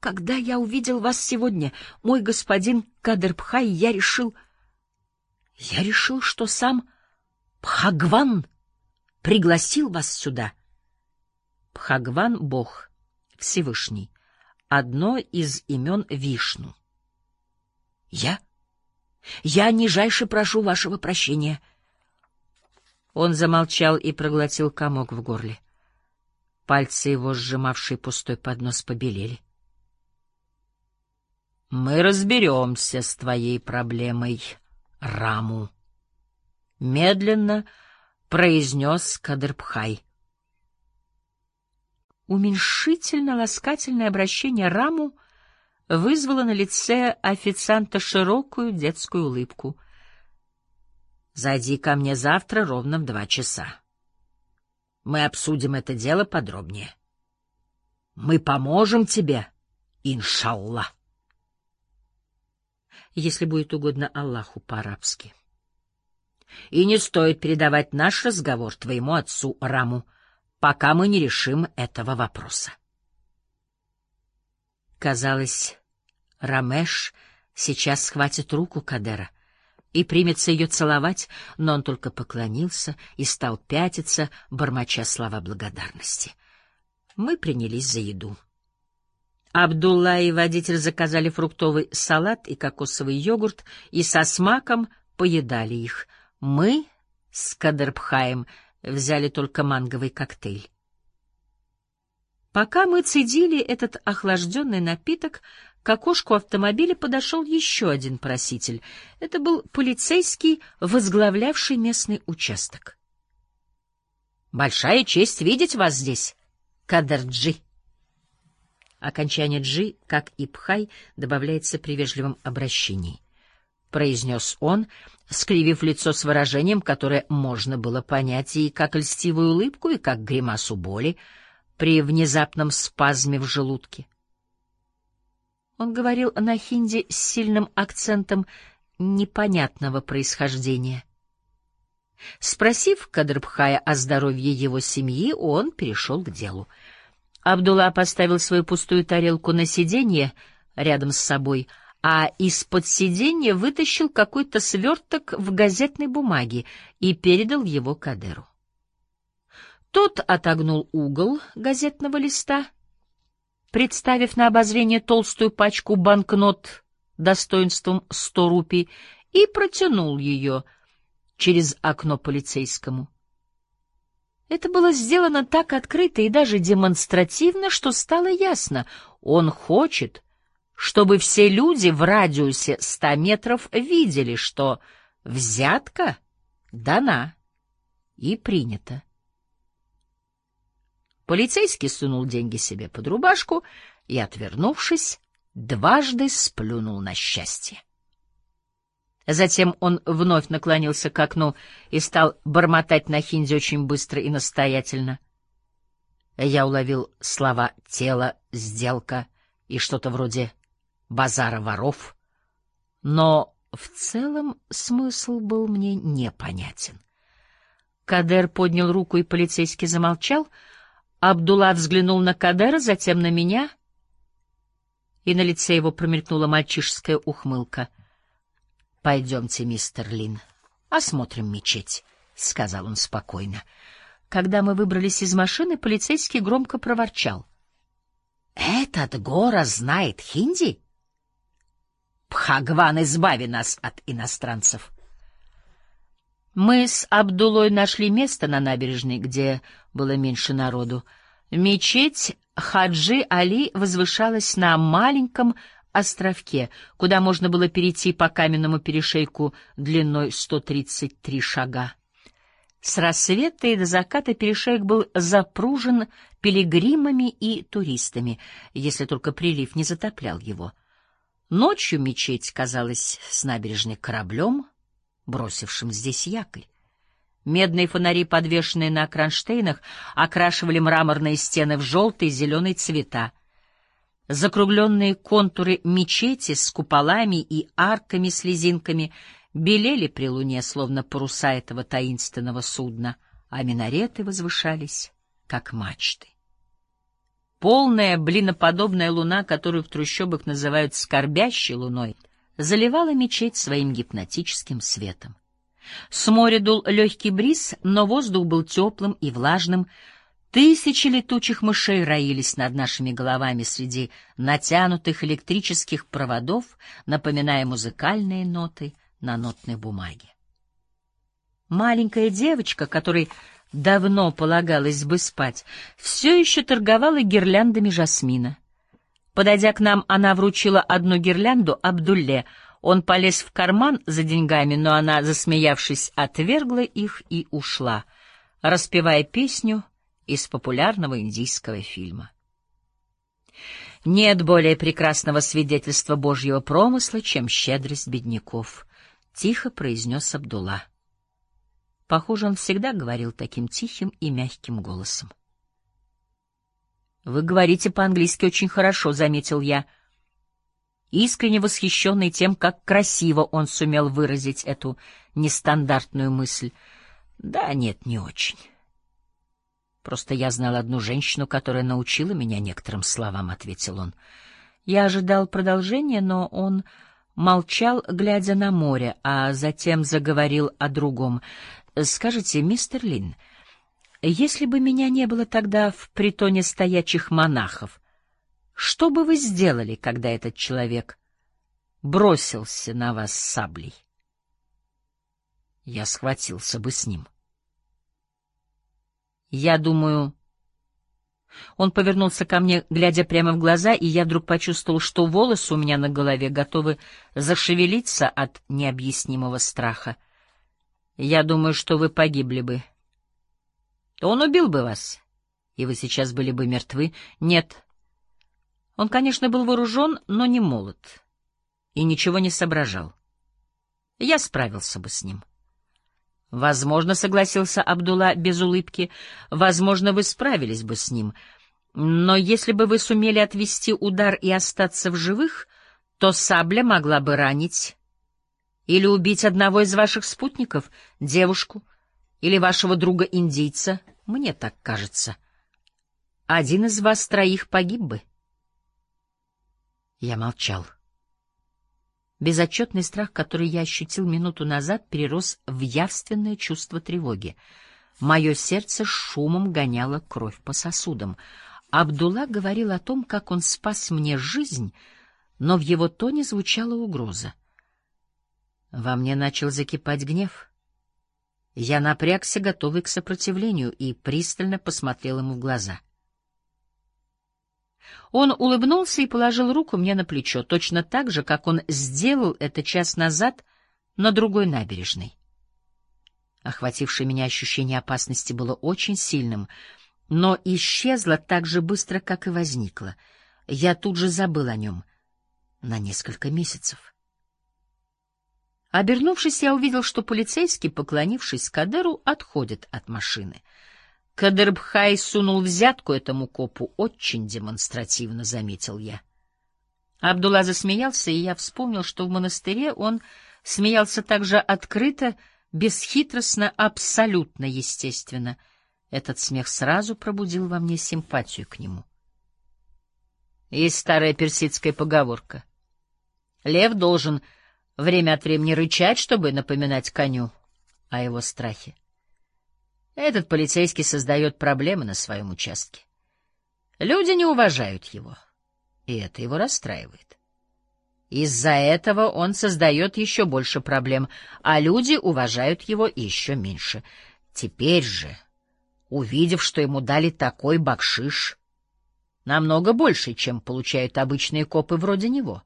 когда я увидел вас сегодня, мой господин Кадырбхай, я решил... Я решил, что сам Пхагван пригласил вас сюда. Пхагван — Бог, Всевышний, одно из имен Вишну. Я? Я нижайше прошу вашего прощения. Он замолчал и проглотил комок в горле. Пальцы его, сжимавшие пустой поднос, побелели. Мы разберемся с твоей проблемой, Раму. Медленно произнес Кадырбхай. Уменьшительно-ласкательное обращение Раму вызвало на лице официанта широкую детскую улыбку. «Зайди ко мне завтра ровно в два часа. Мы обсудим это дело подробнее». Мы поможем тебе, иншаллах. Если будет угодно Аллаху по-арабски. И не стоит передавать наш разговор твоему отцу Раму, пока мы не решим этого вопроса. Казалось, Рамеш сейчас схватит руку Кадера и примется ее целовать, но он только поклонился и стал пятиться, бормоча слова благодарности. Мы принялись за еду. Абдулла и водитель заказали фруктовый салат и кокосовый йогурт и со смаком поедали их. Мы с Кадербхаем взяли только манговый коктейль. Пока мы цедили этот охлажденный напиток, к окошку автомобиля подошел еще один проситель. Это был полицейский, возглавлявший местный участок. «Большая честь видеть вас здесь, Кадарджи». Окончание «джи», как и «пхай», добавляется при вежливом обращении. Произнес он, скривив лицо с выражением, которое можно было понять и как льстивую улыбку, и как гримасу боли при внезапном спазме в желудке. Он говорил на хинди с сильным акцентом непонятного происхождения. Спросив Кадрбхая о здоровье его семьи, он перешел к делу. Абдулла поставил свою пустую тарелку на сиденье рядом с собой, а из-под сиденья вытащил какой-то сверток в газетной бумаге и передал его Кадеру. Тот отогнул угол газетного листа — представив на обозрение толстую пачку банкнот достоинством сто рупий, и протянул ее через окно полицейскому. Это было сделано так открыто и даже демонстративно, что стало ясно — он хочет, чтобы все люди в радиусе ста метров видели, что взятка дана и принята. Полицейский сунул деньги себе под рубашку и, отвернувшись, дважды сплюнул на счастье. Затем он вновь наклонился к окну и стал бормотать на хинди очень быстро и настоятельно. Я уловил слова «тело», «сделка» и что-то вроде «базара воров», но в целом смысл был мне непонятен. Кадер поднял руку, и полицейский замолчал — Абдулла взглянул на Кадера, затем на меня, и на лице его промелькнула мальчишеская ухмылка. — Пойдемте, мистер Лин, осмотрим мечеть, — сказал он спокойно. Когда мы выбрались из машины, полицейский громко проворчал. — Этот гора знает хинди? Пхагван, избави нас от иностранцев! Мы с Абдулой нашли место на набережной, где было меньше народу. Мечеть Хаджи Али возвышалась на маленьком островке, куда можно было перейти по каменному перешейку длиной 133 шага. С рассвета и до заката перешейк был запружен пилигримами и туристами, если только прилив не затоплял его. Ночью мечеть казалась с набережной кораблем — бросившим здесь якорь. Медные фонари, подвешенные на кронштейнах, окрашивали мраморные стены в желтый и зеленый цвета. Закругленные контуры мечети с куполами и арками-слезинками белели при луне, словно паруса этого таинственного судна, а минареты возвышались, как мачты. Полная блиноподобная луна, которую в трущобах называют «скорбящей луной», — заливала мечеть своим гипнотическим светом. С моря дул легкий бриз, но воздух был теплым и влажным. Тысячи летучих мышей роились над нашими головами среди натянутых электрических проводов, напоминая музыкальные ноты на нотной бумаге. Маленькая девочка, которой давно полагалось бы спать, все еще торговала гирляндами жасмина. Подойдя к нам, она вручила одну гирлянду Абдулле. Он полез в карман за деньгами, но она, засмеявшись, отвергла их и ушла, распевая песню из популярного индийского фильма. Нет более прекрасного свидетельства Божьего промысла, чем щедрость бедняков, — тихо произнес Абдулла. Похоже, он всегда говорил таким тихим и мягким голосом. Вы говорите по-английски очень хорошо, заметил я, искренне восхищенный тем, как красиво он сумел выразить эту нестандартную мысль. Да, нет, не очень. Просто я знал одну женщину, которая научила меня некоторым словам, ответил он. Я ожидал продолжения, но он молчал, глядя на море, а затем заговорил о другом. Скажите, мистер Лин, если бы меня не было тогда в притоне стоячих монахов, что бы вы сделали, когда этот человек бросился на вас с саблей? Я схватился бы с ним. Я думаю... Он повернулся ко мне, глядя прямо в глаза, и я вдруг почувствовал, что волосы у меня на голове готовы зашевелиться от необъяснимого страха. Я думаю, что вы погибли бы. Он убил бы вас, и вы сейчас были бы мертвы. Нет. Он, конечно, был вооружен, но не молод, и ничего не соображал. Я справился бы с ним. — Возможно, согласился Абдулла без улыбки, возможно, вы справились бы с ним. Но если бы вы сумели отвести удар и остаться в живых, то сабля могла бы ранить или убить одного из ваших спутников, девушку или вашего друга-индийца, мне так кажется. Один из вас троих погиб бы. Я молчал. Безотчетный страх, который я ощутил минуту назад, перерос в явственное чувство тревоги. Мое сердце шумом гоняло кровь по сосудам. Абдулла говорил о том, как он спас мне жизнь, но в его тоне звучала угроза. Во мне начал закипать гнев. Я напрягся, готовый к сопротивлению, и пристально посмотрел ему в глаза — он улыбнулся и положил руку мне на плечо, точно так же, как он сделал это час назад на другой набережной. Охватившее меня ощущение опасности было очень сильным, но исчезло так же быстро, как и возникло. Я тут же забыл о нем на несколько месяцев. Обернувшись, я увидел, что полицейский, поклонившись Кадеру, отходит от машины — Кадырбхай сунул взятку этому копу очень демонстративно, заметил я. Абдулла засмеялся, и я вспомнил, что в монастыре он смеялся так же открыто, бесхитростно, абсолютно естественно. Этот смех сразу пробудил во мне симпатию к нему. Есть старая персидская поговорка. Лев должен время от времени рычать, чтобы напоминать коню о его страхе. Этот полицейский создает проблемы на своем участке. Люди не уважают его, и это его расстраивает. Из-за этого он создает еще больше проблем, а люди уважают его еще меньше. Теперь же, увидев, что ему дали такой бакшиш, намного больше, чем получают обычные копы вроде него,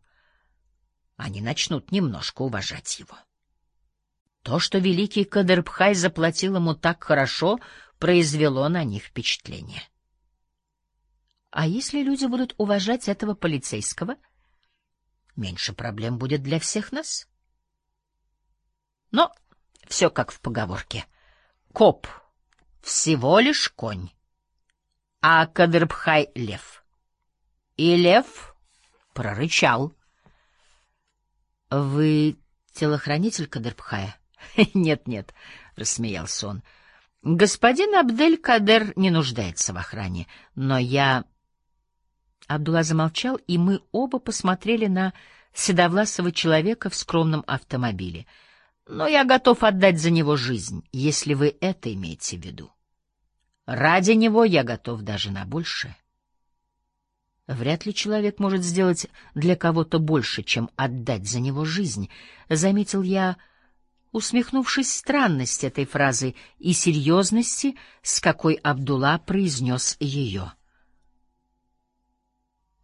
они начнут немножко уважать его. То, что великий Кадырбхай заплатил ему так хорошо, произвело на них впечатление. А если люди будут уважать этого полицейского, меньше проблем будет для всех нас. Но все как в поговорке. Коп — всего лишь конь, а Кадырбхай — лев. И лев прорычал. — Вы телохранитель Кадырбхая? Нет-нет, рассмеялся он. Господин Абдель-Кадер не нуждается в охране, но я Абдулла замолчал, и мы оба посмотрели на седовласого человека в скромном автомобиле. Но я готов отдать за него жизнь, если вы это имеете в виду. Ради него я готов даже на большее. Вряд ли человек может сделать для кого-то больше, чем отдать за него жизнь, заметил я усмехнувшись странности этой фразы и серьезности, с какой Абдулла произнес ее.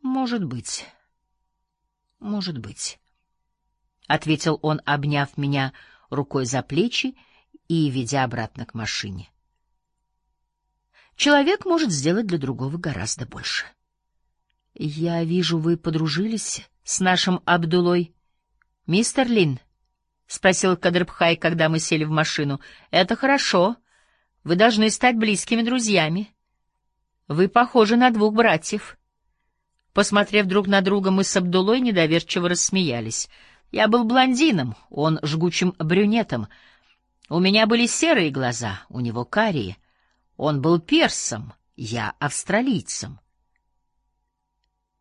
«Может быть, может быть», — ответил он, обняв меня рукой за плечи и ведя обратно к машине. «Человек может сделать для другого гораздо больше». «Я вижу, вы подружились с нашим Абдулой, мистер Лин», — спросил Кадрбхай, когда мы сели в машину. — Это хорошо. Вы должны стать близкими друзьями. Вы похожи на двух братьев. Посмотрев друг на друга, мы с Абдулой недоверчиво рассмеялись. Я был блондином, он жгучим брюнетом. У меня были серые глаза, у него карие. Он был персом, я австралийцем.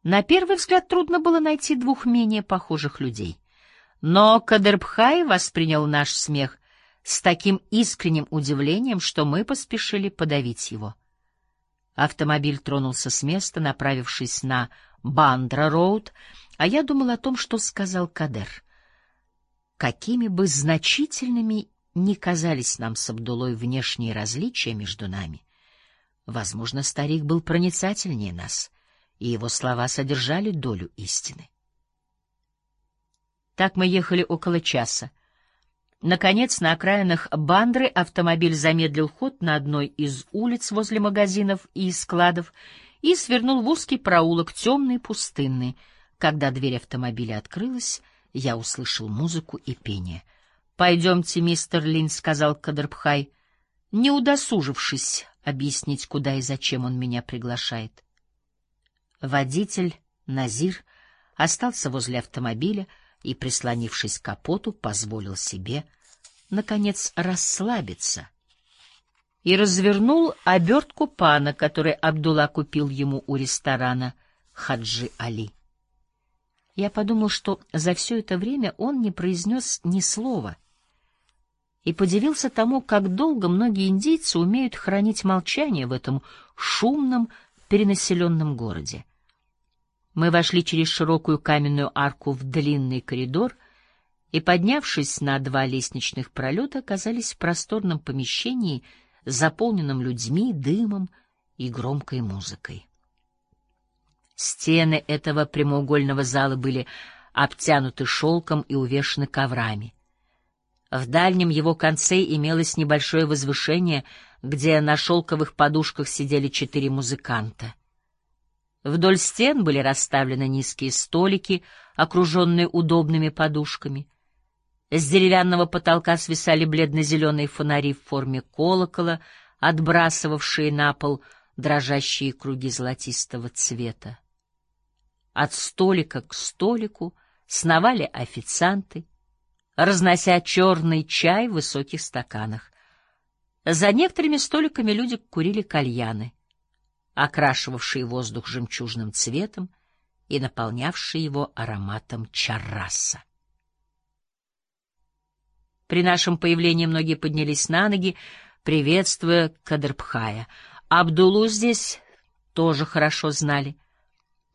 На первый взгляд трудно было найти двух менее похожих людей. Но Кадырбхай воспринял наш смех с таким искренним удивлением, что мы поспешили подавить его. Автомобиль тронулся с места, направившись на Бандра-роуд, а я думал о том, что сказал Кадер. Какими бы значительными ни казались нам с Абдулой внешние различия между нами, возможно, старик был проницательнее нас, и его слова содержали долю истины. Так мы ехали около часа. Наконец, на окраинах Бандры автомобиль замедлил ход на одной из улиц возле магазинов и складов и свернул в узкий проулок, темный и пустынный. Когда дверь автомобиля открылась, я услышал музыку и пение. «Пойдемте, мистер Лин», — сказал Кадрбхай, не удосужившись объяснить, куда и зачем он меня приглашает. Водитель, Назир, остался возле автомобиля, и, прислонившись к капоту, позволил себе, наконец, расслабиться и развернул обертку пана, который Абдулла купил ему у ресторана Хаджи Али. Я подумал, что за все это время он не произнес ни слова, и подивился тому, как долго многие индейцы умеют хранить молчание в этом шумном, перенаселенном городе. Мы вошли через широкую каменную арку в длинный коридор и, поднявшись на два лестничных пролета, оказались в просторном помещении, заполненном людьми, дымом и громкой музыкой. Стены этого прямоугольного зала были обтянуты шелком и увешаны коврами. В дальнем его конце имелось небольшое возвышение, где на шелковых подушках сидели четыре музыканта — Вдоль стен были расставлены низкие столики, окруженные удобными подушками. С деревянного потолка свисали бледно-зеленые фонари в форме колокола, отбрасывавшие на пол дрожащие круги золотистого цвета. От столика к столику сновали официанты, разнося черный чай в высоких стаканах. За некоторыми столиками люди курили кальяны — окрашивавшие воздух жемчужным цветом и наполнявшие его ароматом чарраса. При нашем появлении многие поднялись на ноги, приветствуя Кадрбхая. Абдулу здесь тоже хорошо знали.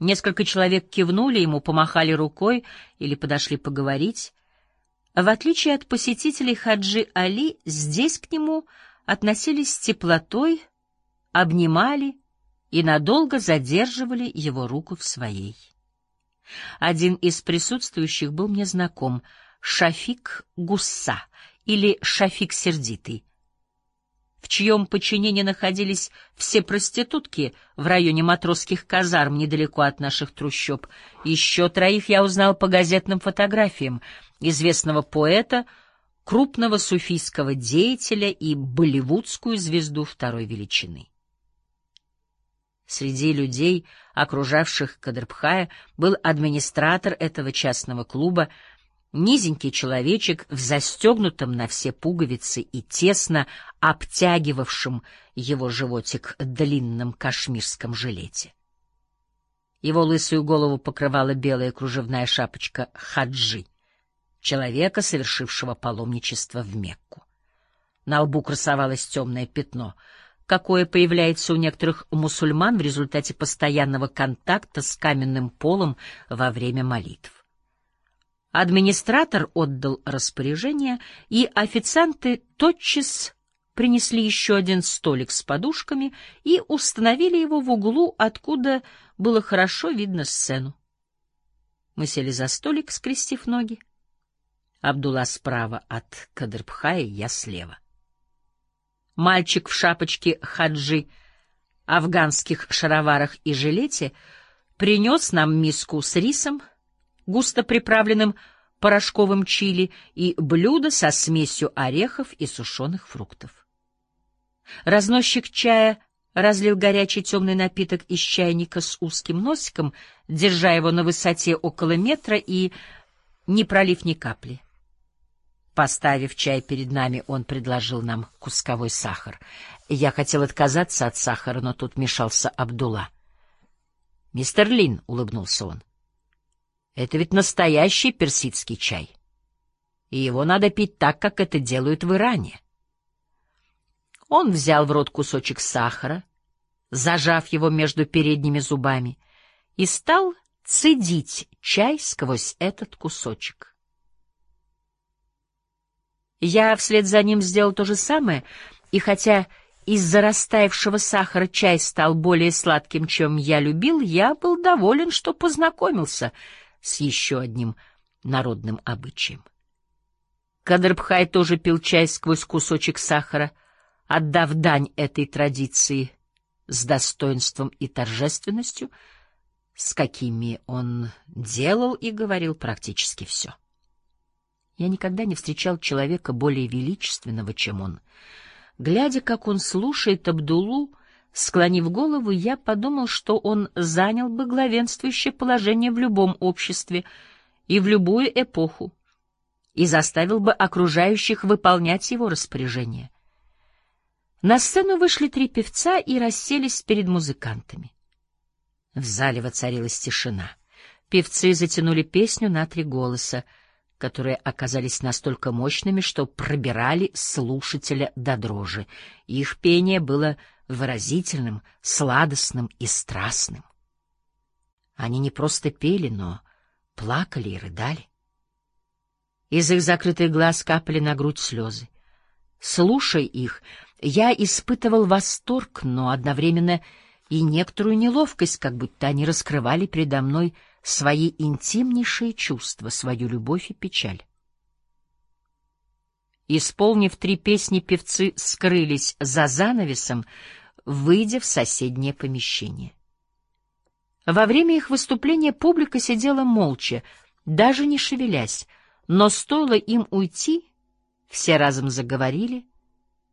Несколько человек кивнули ему, помахали рукой или подошли поговорить. В отличие от посетителей Хаджи Али, здесь к нему относились с теплотой, обнимали и надолго задерживали его руку в своей. Один из присутствующих был мне знаком — Шафик Гусса или Шафик Сердитый, в чьем подчинении находились все проститутки в районе матросских казарм недалеко от наших трущоб. Еще троих я узнал по газетным фотографиям известного поэта, крупного суфийского деятеля и болливудскую звезду второй величины. Среди людей, окружавших Кадрбхая, был администратор этого частного клуба, низенький человечек в застегнутом на все пуговицы и тесно обтягивавшем его животик длинном кашмирском жилете. Его лысую голову покрывала белая кружевная шапочка хаджи, человека, совершившего паломничество в Мекку. На лбу красовалось темное пятно — какое появляется у некоторых мусульман в результате постоянного контакта с каменным полом во время молитв. Администратор отдал распоряжение, и официанты тотчас принесли еще один столик с подушками и установили его в углу, откуда было хорошо видно сцену. Мы сели за столик, скрестив ноги. Абдулла справа от Кадрбхая, я слева. Мальчик в шапочке хаджи, афганских шароварах и жилете принес нам миску с рисом, густо приправленным порошковым чили, и блюдо со смесью орехов и сушеных фруктов. Разносчик чая разлил горячий темный напиток из чайника с узким носиком, держа его на высоте около метра и не пролив ни капли. Поставив чай перед нами, он предложил нам кусковой сахар. Я хотел отказаться от сахара, но тут мешался Абдулла. — Мистер Лин, — улыбнулся он, — это ведь настоящий персидский чай. И его надо пить так, как это делают в Иране. Он взял в рот кусочек сахара, зажав его между передними зубами, и стал цедить чай сквозь этот кусочек. Я вслед за ним сделал то же самое, и хотя из-за растаявшего сахара чай стал более сладким, чем я любил, я был доволен, что познакомился с еще одним народным обычаем. Кадрбхай тоже пил чай сквозь кусочек сахара, отдав дань этой традиции с достоинством и торжественностью, с какими он делал и говорил практически все. Я никогда не встречал человека более величественного, чем он. Глядя, как он слушает Абдулу, склонив голову, я подумал, что он занял бы главенствующее положение в любом обществе и в любую эпоху, и заставил бы окружающих выполнять его распоряжения. На сцену вышли три певца и расселись перед музыкантами. В зале воцарилась тишина. Певцы затянули песню на три голоса — которые оказались настолько мощными, что пробирали слушателя до дрожи. Их пение было выразительным, сладостным и страстным. Они не просто пели, но плакали и рыдали. Из их закрытых глаз капали на грудь слезы. Слушая их, я испытывал восторг, но одновременно и некоторую неловкость, как будто они раскрывали передо мной свои интимнейшие чувства, свою любовь и печаль. Исполнив три песни, певцы скрылись за занавесом, выйдя в соседнее помещение. Во время их выступления публика сидела молча, даже не шевелясь, но стоило им уйти, все разом заговорили,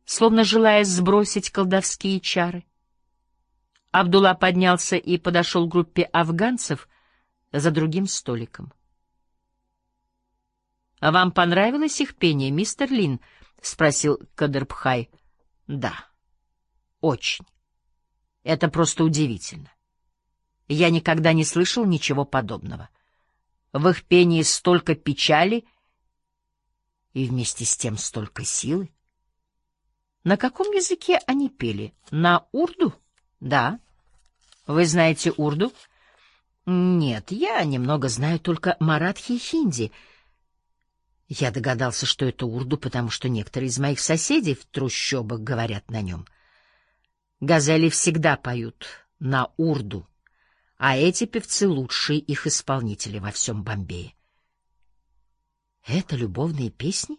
словно желая сбросить колдовские чары. Абдулла поднялся и подошел к группе афганцев, за другим столиком. — А вам понравилось их пение, мистер Лин? — спросил Кадырбхай. — Да, очень. Это просто удивительно. Я никогда не слышал ничего подобного. В их пении столько печали и вместе с тем столько силы. На каком языке они пели? На урду? Да. Вы знаете урду? — нет, я немного знаю только маратхи и хинди. Я догадался, что это урду, потому что некоторые из моих соседей в трущобах говорят на нем. Газели всегда поют на урду, а эти певцы — лучшие их исполнители во всем Бомбее. Это любовные песни?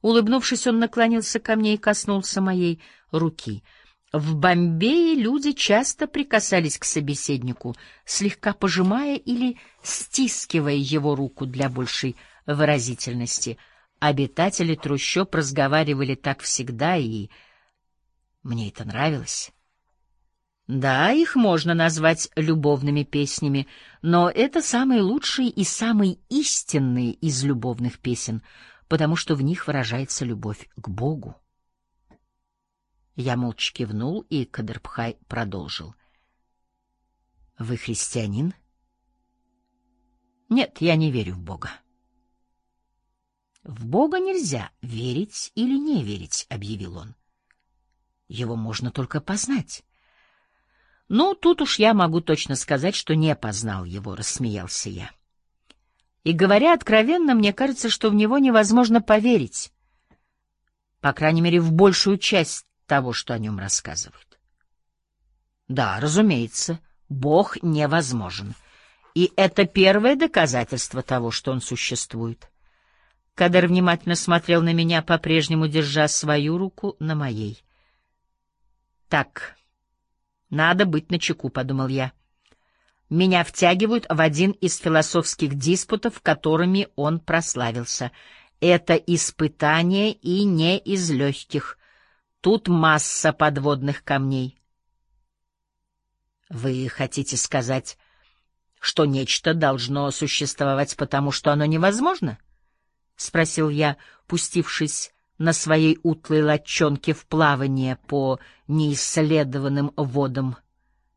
Улыбнувшись, он наклонился ко мне и коснулся моей руки — в Бомбее люди часто прикасались к собеседнику, слегка пожимая или стискивая его руку для большей выразительности. Обитатели трущоб разговаривали так всегда, и мне это нравилось. Да, их можно назвать любовными песнями, но это самые лучшие и самые истинные из любовных песен, потому что в них выражается любовь к Богу. Я молча кивнул, и Кадырбхай продолжил. — Вы христианин? — Нет, я не верю в Бога. — В Бога нельзя верить или не верить, — объявил он. — Его можно только познать. — Ну, тут уж я могу точно сказать, что не познал его, — рассмеялся я. И, говоря откровенно, мне кажется, что в него невозможно поверить. По крайней мере, в большую часть того, что о нем рассказывают. Да, разумеется, Бог невозможен. И это первое доказательство того, что он существует. Кадр внимательно смотрел на меня, по-прежнему держа свою руку на моей. Так, надо быть начеку, подумал я. Меня втягивают в один из философских диспутов, которыми он прославился. Это испытание и не из легких. Тут масса подводных камней. Вы хотите сказать, что нечто должно существовать, потому что оно невозможно? — спросил я, пустившись на своей утлой лодчонке в плавание по неисследованным водам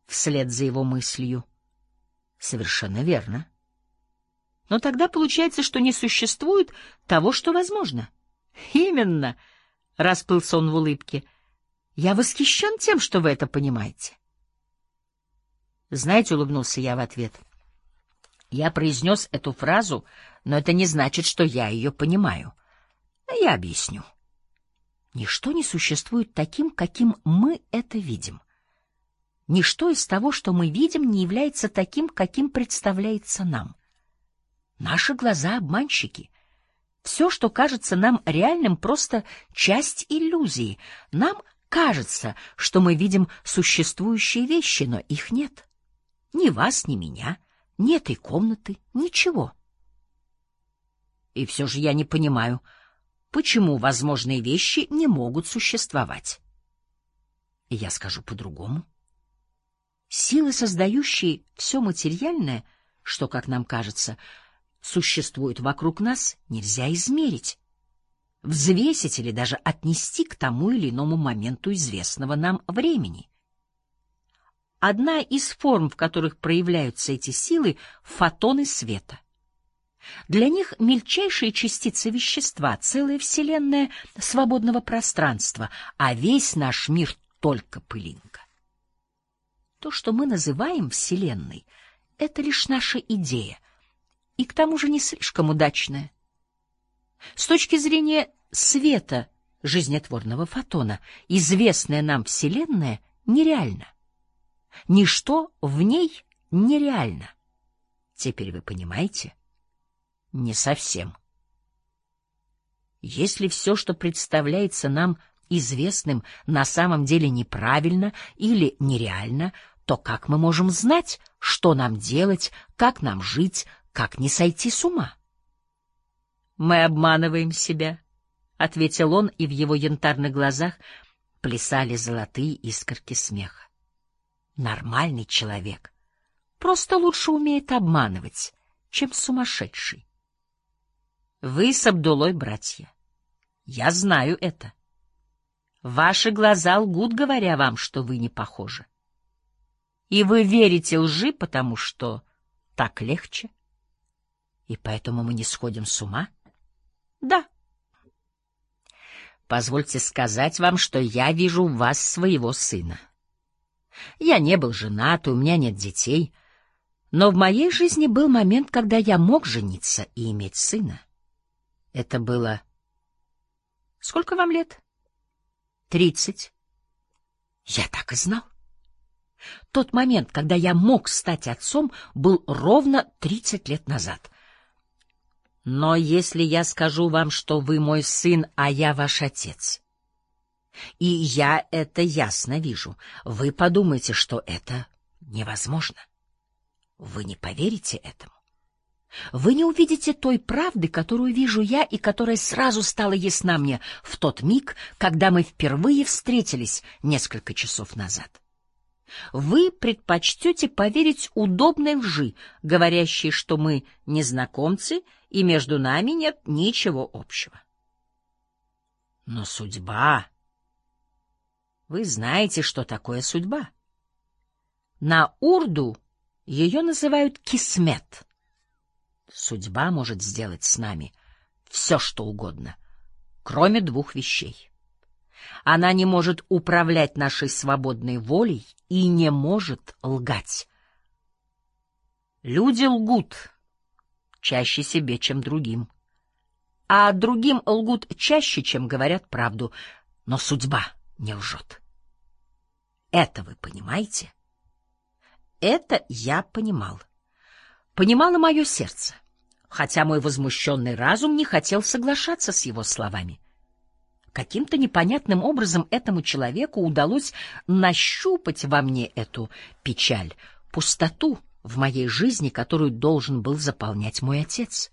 вслед за его мыслью. — Совершенно верно. Но тогда получается, что не существует того, что возможно. — Именно, — расплылся он в улыбке, — я восхищен тем, что вы это понимаете. Знаете, — улыбнулся я в ответ, — я произнес эту фразу, но это не значит, что я ее понимаю. Я объясню. Ничто не существует таким, каким мы это видим. Ничто из того, что мы видим, не является таким, каким представляется нам. Наши глаза — обманщики. Все, что кажется нам реальным, просто часть иллюзии. Нам кажется, что мы видим существующие вещи, но их нет. Ни вас, ни меня — ни этой комнаты, ничего. И все же я не понимаю, почему возможные вещи не могут существовать. И я скажу по-другому. Силы, создающие все материальное, что, как нам кажется, существует вокруг нас, нельзя измерить, взвесить или даже отнести к тому или иному моменту известного нам времени. Одна из форм, в которых проявляются эти силы — фотоны света. Для них мельчайшие частицы вещества, целая вселенная свободного пространства, а весь наш мир — только пылинка. То, что мы называем Вселенной, — это лишь наша идея, и к тому же не слишком удачная. С точки зрения света жизнетворного фотона, известная нам Вселенная нереальна. Ничто в ней нереально. Теперь вы понимаете? Не совсем. Если все, что представляется нам известным, на самом деле неправильно или нереально, то как мы можем знать, что нам делать, как нам жить, как не сойти с ума? Мы обманываем себя, — ответил он, и в его янтарных глазах плясали золотые искорки смеха. Нормальный человек просто лучше умеет обманывать, чем сумасшедший. Вы с Абдулой братья. Я знаю это. Ваши глаза лгут, говоря вам, что вы не похожи. И вы верите лжи, потому что так легче. И поэтому мы не сходим с ума? Да. Позвольте сказать вам, что я вижу в вас своего сына. Я не был женат, у меня нет детей. Но в моей жизни был момент, когда я мог жениться и иметь сына. Это было... Сколько вам лет? Тридцать. Я так и знал. Тот момент, когда я мог стать отцом, был ровно тридцать лет назад. Но если я скажу вам, что вы мой сын, а я ваш отец, и я это ясно вижу. Вы подумаете, что это невозможно. Вы не поверите этому. Вы не увидите той правды, которую вижу я и которая сразу стала ясна мне в тот миг, когда мы впервые встретились несколько часов назад. Вы предпочтете поверить удобной лжи, говорящей, что мы незнакомцы и между нами нет ничего общего. Но судьба вы знаете, что такое судьба. На урду ее называют кисмет. Судьба может сделать с нами все, что угодно, кроме двух вещей. Она не может управлять нашей свободной волей и не может лгать. Люди лгут чаще себе, чем другим. А другим лгут чаще, чем говорят правду. Но судьба не лжет. Это вы понимаете? Это я понимал. Понимало мое сердце, хотя мой возмущенный разум не хотел соглашаться с его словами. Каким-то непонятным образом этому человеку удалось нащупать во мне эту печаль, пустоту в моей жизни, которую должен был заполнять мой отец.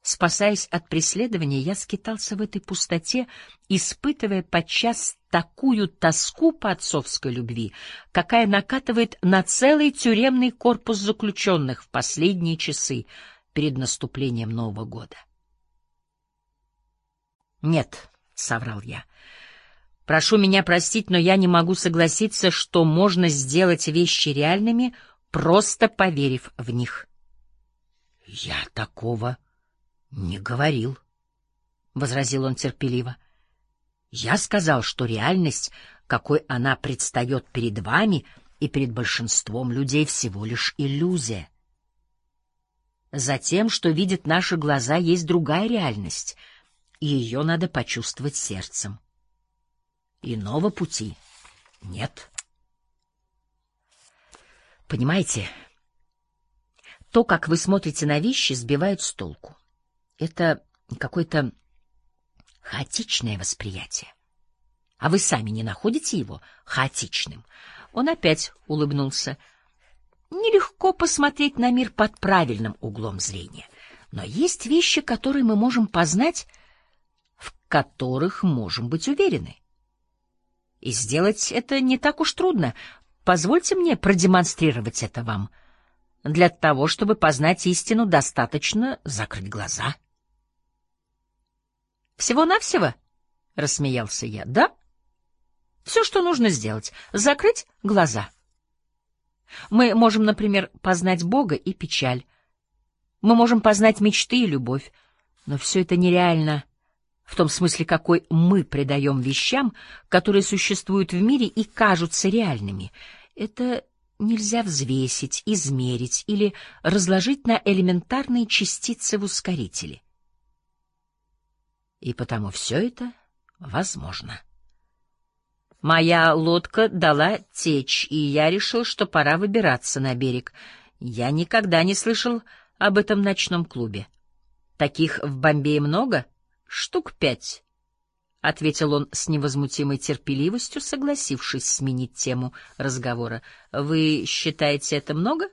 Спасаясь от преследования, я скитался в этой пустоте, испытывая подчас такую тоску по отцовской любви, какая накатывает на целый тюремный корпус заключенных в последние часы перед наступлением Нового года. «Нет», — соврал я, — «прошу меня простить, но я не могу согласиться, что можно сделать вещи реальными, просто поверив в них». «Я такого не говорил, — возразил он терпеливо. Я сказал, что реальность, какой она предстает перед вами и перед большинством людей, всего лишь иллюзия. Затем, что видят наши глаза, есть другая реальность, и ее надо почувствовать сердцем. Иного пути нет. Понимаете, то, как вы смотрите на вещи, сбивает с толку. Это какое-то хаотичное восприятие. А вы сами не находите его хаотичным? Он опять улыбнулся. Нелегко посмотреть на мир под правильным углом зрения. Но есть вещи, которые мы можем познать, в которых можем быть уверены. И сделать это не так уж трудно. Позвольте мне продемонстрировать это вам. Для того, чтобы познать истину, достаточно закрыть глаза. Всего-навсего? — рассмеялся я. — Да. Все, что нужно сделать — закрыть глаза. Мы можем, например, познать Бога и печаль. Мы можем познать мечты и любовь. Но все это нереально в том смысле, какой мы придаем вещам, которые существуют в мире и кажутся реальными. Это нельзя взвесить, измерить или разложить на элементарные частицы в ускорителе. И потому все это возможно. Моя лодка дала течь, и я решил, что пора выбираться на берег. Я никогда не слышал об этом ночном клубе. Таких в Бомбее много? Штук пять. — ответил он с невозмутимой терпеливостью, согласившись сменить тему разговора. — Вы считаете это много?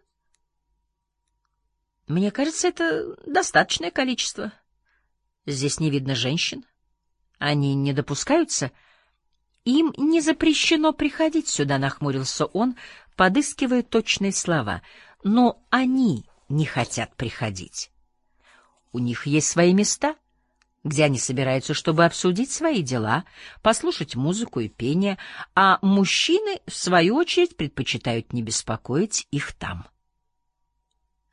— Мне кажется, это достаточное количество. Здесь не видно женщин. Они не допускаются. Им не запрещено приходить сюда, нахмурился он, подыскивая точные слова. Но они не хотят приходить. У них есть свои места, где они собираются, чтобы обсудить свои дела, послушать музыку и пение, а мужчины, в свою очередь, предпочитают не беспокоить их там.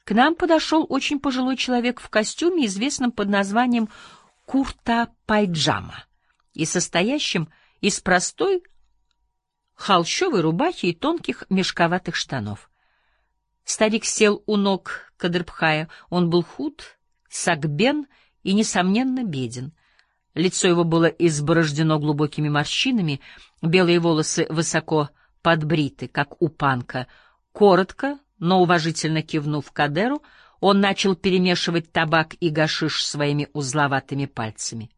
К нам подошел очень пожилой человек в костюме, известном под названием курта-пайджама, и состоящим из простой холщовой рубахи и тонких мешковатых штанов. Старик сел у ног Кадрбхая. Он был худ, сагбен и, несомненно, беден. Лицо его было изборождено глубокими морщинами, белые волосы высоко подбриты, как у панка, коротко, но уважительно кивнув Кадеру, он начал перемешивать табак и гашиш своими узловатыми пальцами.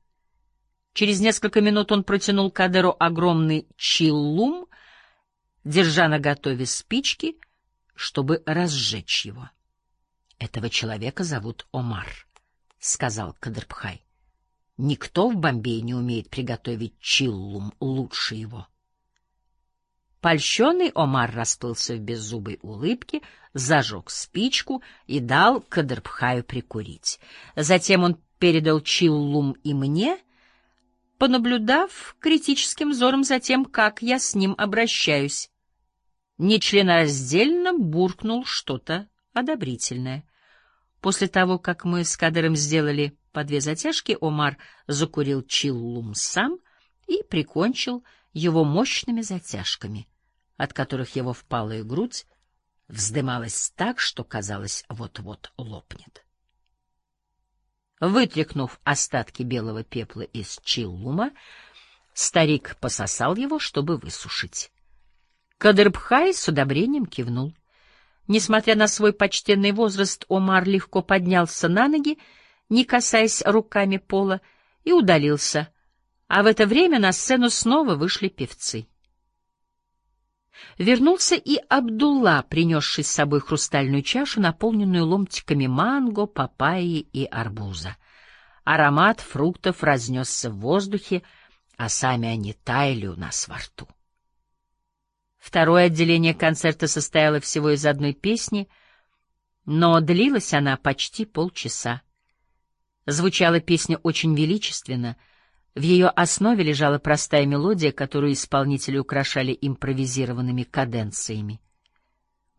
Через несколько минут он протянул Кадеру огромный чиллум, держа на готове спички, чтобы разжечь его. — Этого человека зовут Омар, — сказал Кадырбхай. — Никто в Бомбее не умеет приготовить чиллум лучше его. — Польщенный Омар расплылся в беззубой улыбке, зажег спичку и дал Кадрбхаю прикурить. Затем он передал Чиллум и мне, понаблюдав критическим взором за тем, как я с ним обращаюсь. Нечленораздельно буркнул что-то одобрительное. После того, как мы с Кадером сделали по две затяжки, Омар закурил Чиллум сам и прикончил его мощными затяжками, от которых его впалая грудь вздымалась так, что казалось, вот-вот лопнет. Вытряхнув остатки белого пепла из чиллума, старик пососал его, чтобы высушить. Кадырбхай с удобрением кивнул. Несмотря на свой почтенный возраст, Омар легко поднялся на ноги, не касаясь руками пола, и удалился — а в это время на сцену снова вышли певцы. Вернулся и Абдулла, принесший с собой хрустальную чашу, наполненную ломтиками манго, папайи и арбуза. Аромат фруктов разнесся в воздухе, а сами они таяли у нас во рту. Второе отделение концерта состояло всего из одной песни, но длилась она почти полчаса. Звучала песня очень величественно, в ее основе лежала простая мелодия, которую исполнители украшали импровизированными каденциями.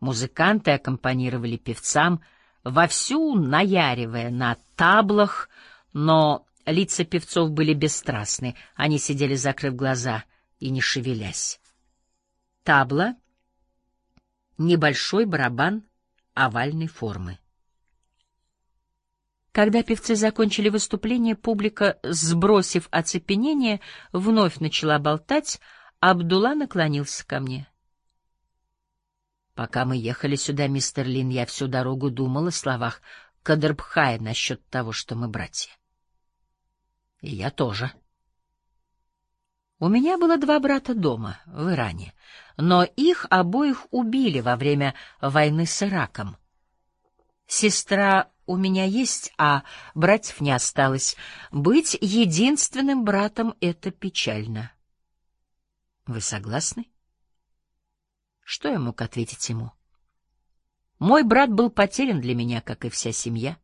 Музыканты аккомпанировали певцам, вовсю наяривая на таблах, но лица певцов были бесстрастны, они сидели, закрыв глаза и не шевелясь. Табла — небольшой барабан овальной формы. Когда певцы закончили выступление, публика, сбросив оцепенение, вновь начала болтать, а Абдулла наклонился ко мне. Пока мы ехали сюда, мистер Лин, я всю дорогу думал о словах Кадрбхая насчет того, что мы братья. И я тоже. У меня было два брата дома, в Иране, но их обоих убили во время войны с Ираком. Сестра у меня есть, а братьев не осталось. Быть единственным братом — это печально. Вы согласны? Что я мог ответить ему? Мой брат был потерян для меня, как и вся семья.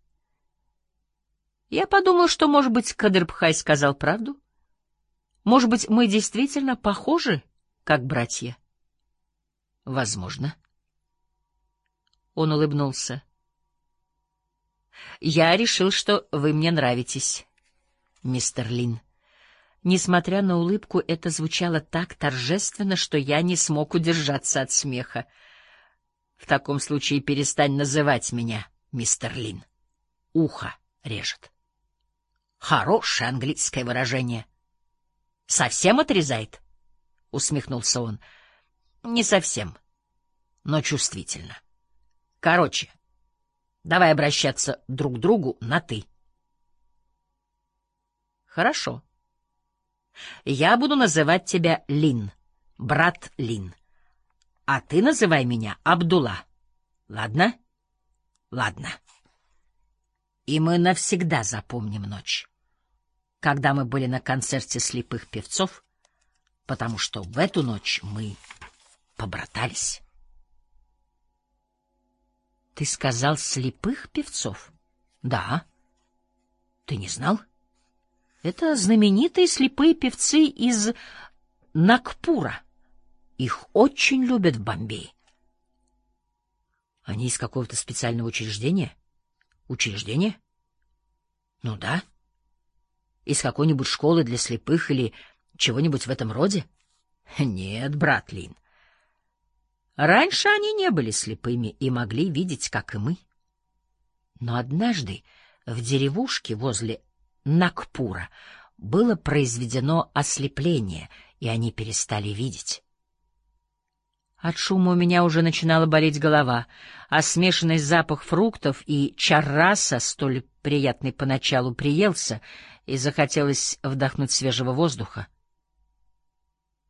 Я подумал, что, может быть, Кадырбхай сказал правду. Может быть, мы действительно похожи, как братья. Возможно. Он улыбнулся. Я решил, что вы мне нравитесь, мистер Лин. Несмотря на улыбку, это звучало так торжественно, что я не смог удержаться от смеха. В таком случае перестань называть меня мистер Лин. Ухо режет. Хорошее английское выражение. Совсем отрезает? Усмехнулся он. Не совсем, но чувствительно. Короче, давай обращаться друг к другу на «ты». Хорошо. Я буду называть тебя Лин, брат Лин. А ты называй меня Абдулла. Ладно? Ладно. И мы навсегда запомним ночь, когда мы были на концерте слепых певцов, потому что в эту ночь мы побратались. Ты сказал слепых певцов? Да. Ты не знал? Это знаменитые слепые певцы из Накпура. Их очень любят в Бомбее. Они из какого-то специального учреждения? Учреждение? Ну да. Из какой-нибудь школы для слепых или чего-нибудь в этом роде? Нет, брат Лин. Раньше они не были слепыми и могли видеть, как и мы. Но однажды в деревушке возле Накпура было произведено ослепление, и они перестали видеть. От шума у меня уже начинала болеть голова, а смешанный запах фруктов и чарраса, столь приятный поначалу, приелся, и захотелось вдохнуть свежего воздуха.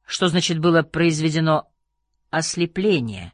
Что значит было произведено ослепление?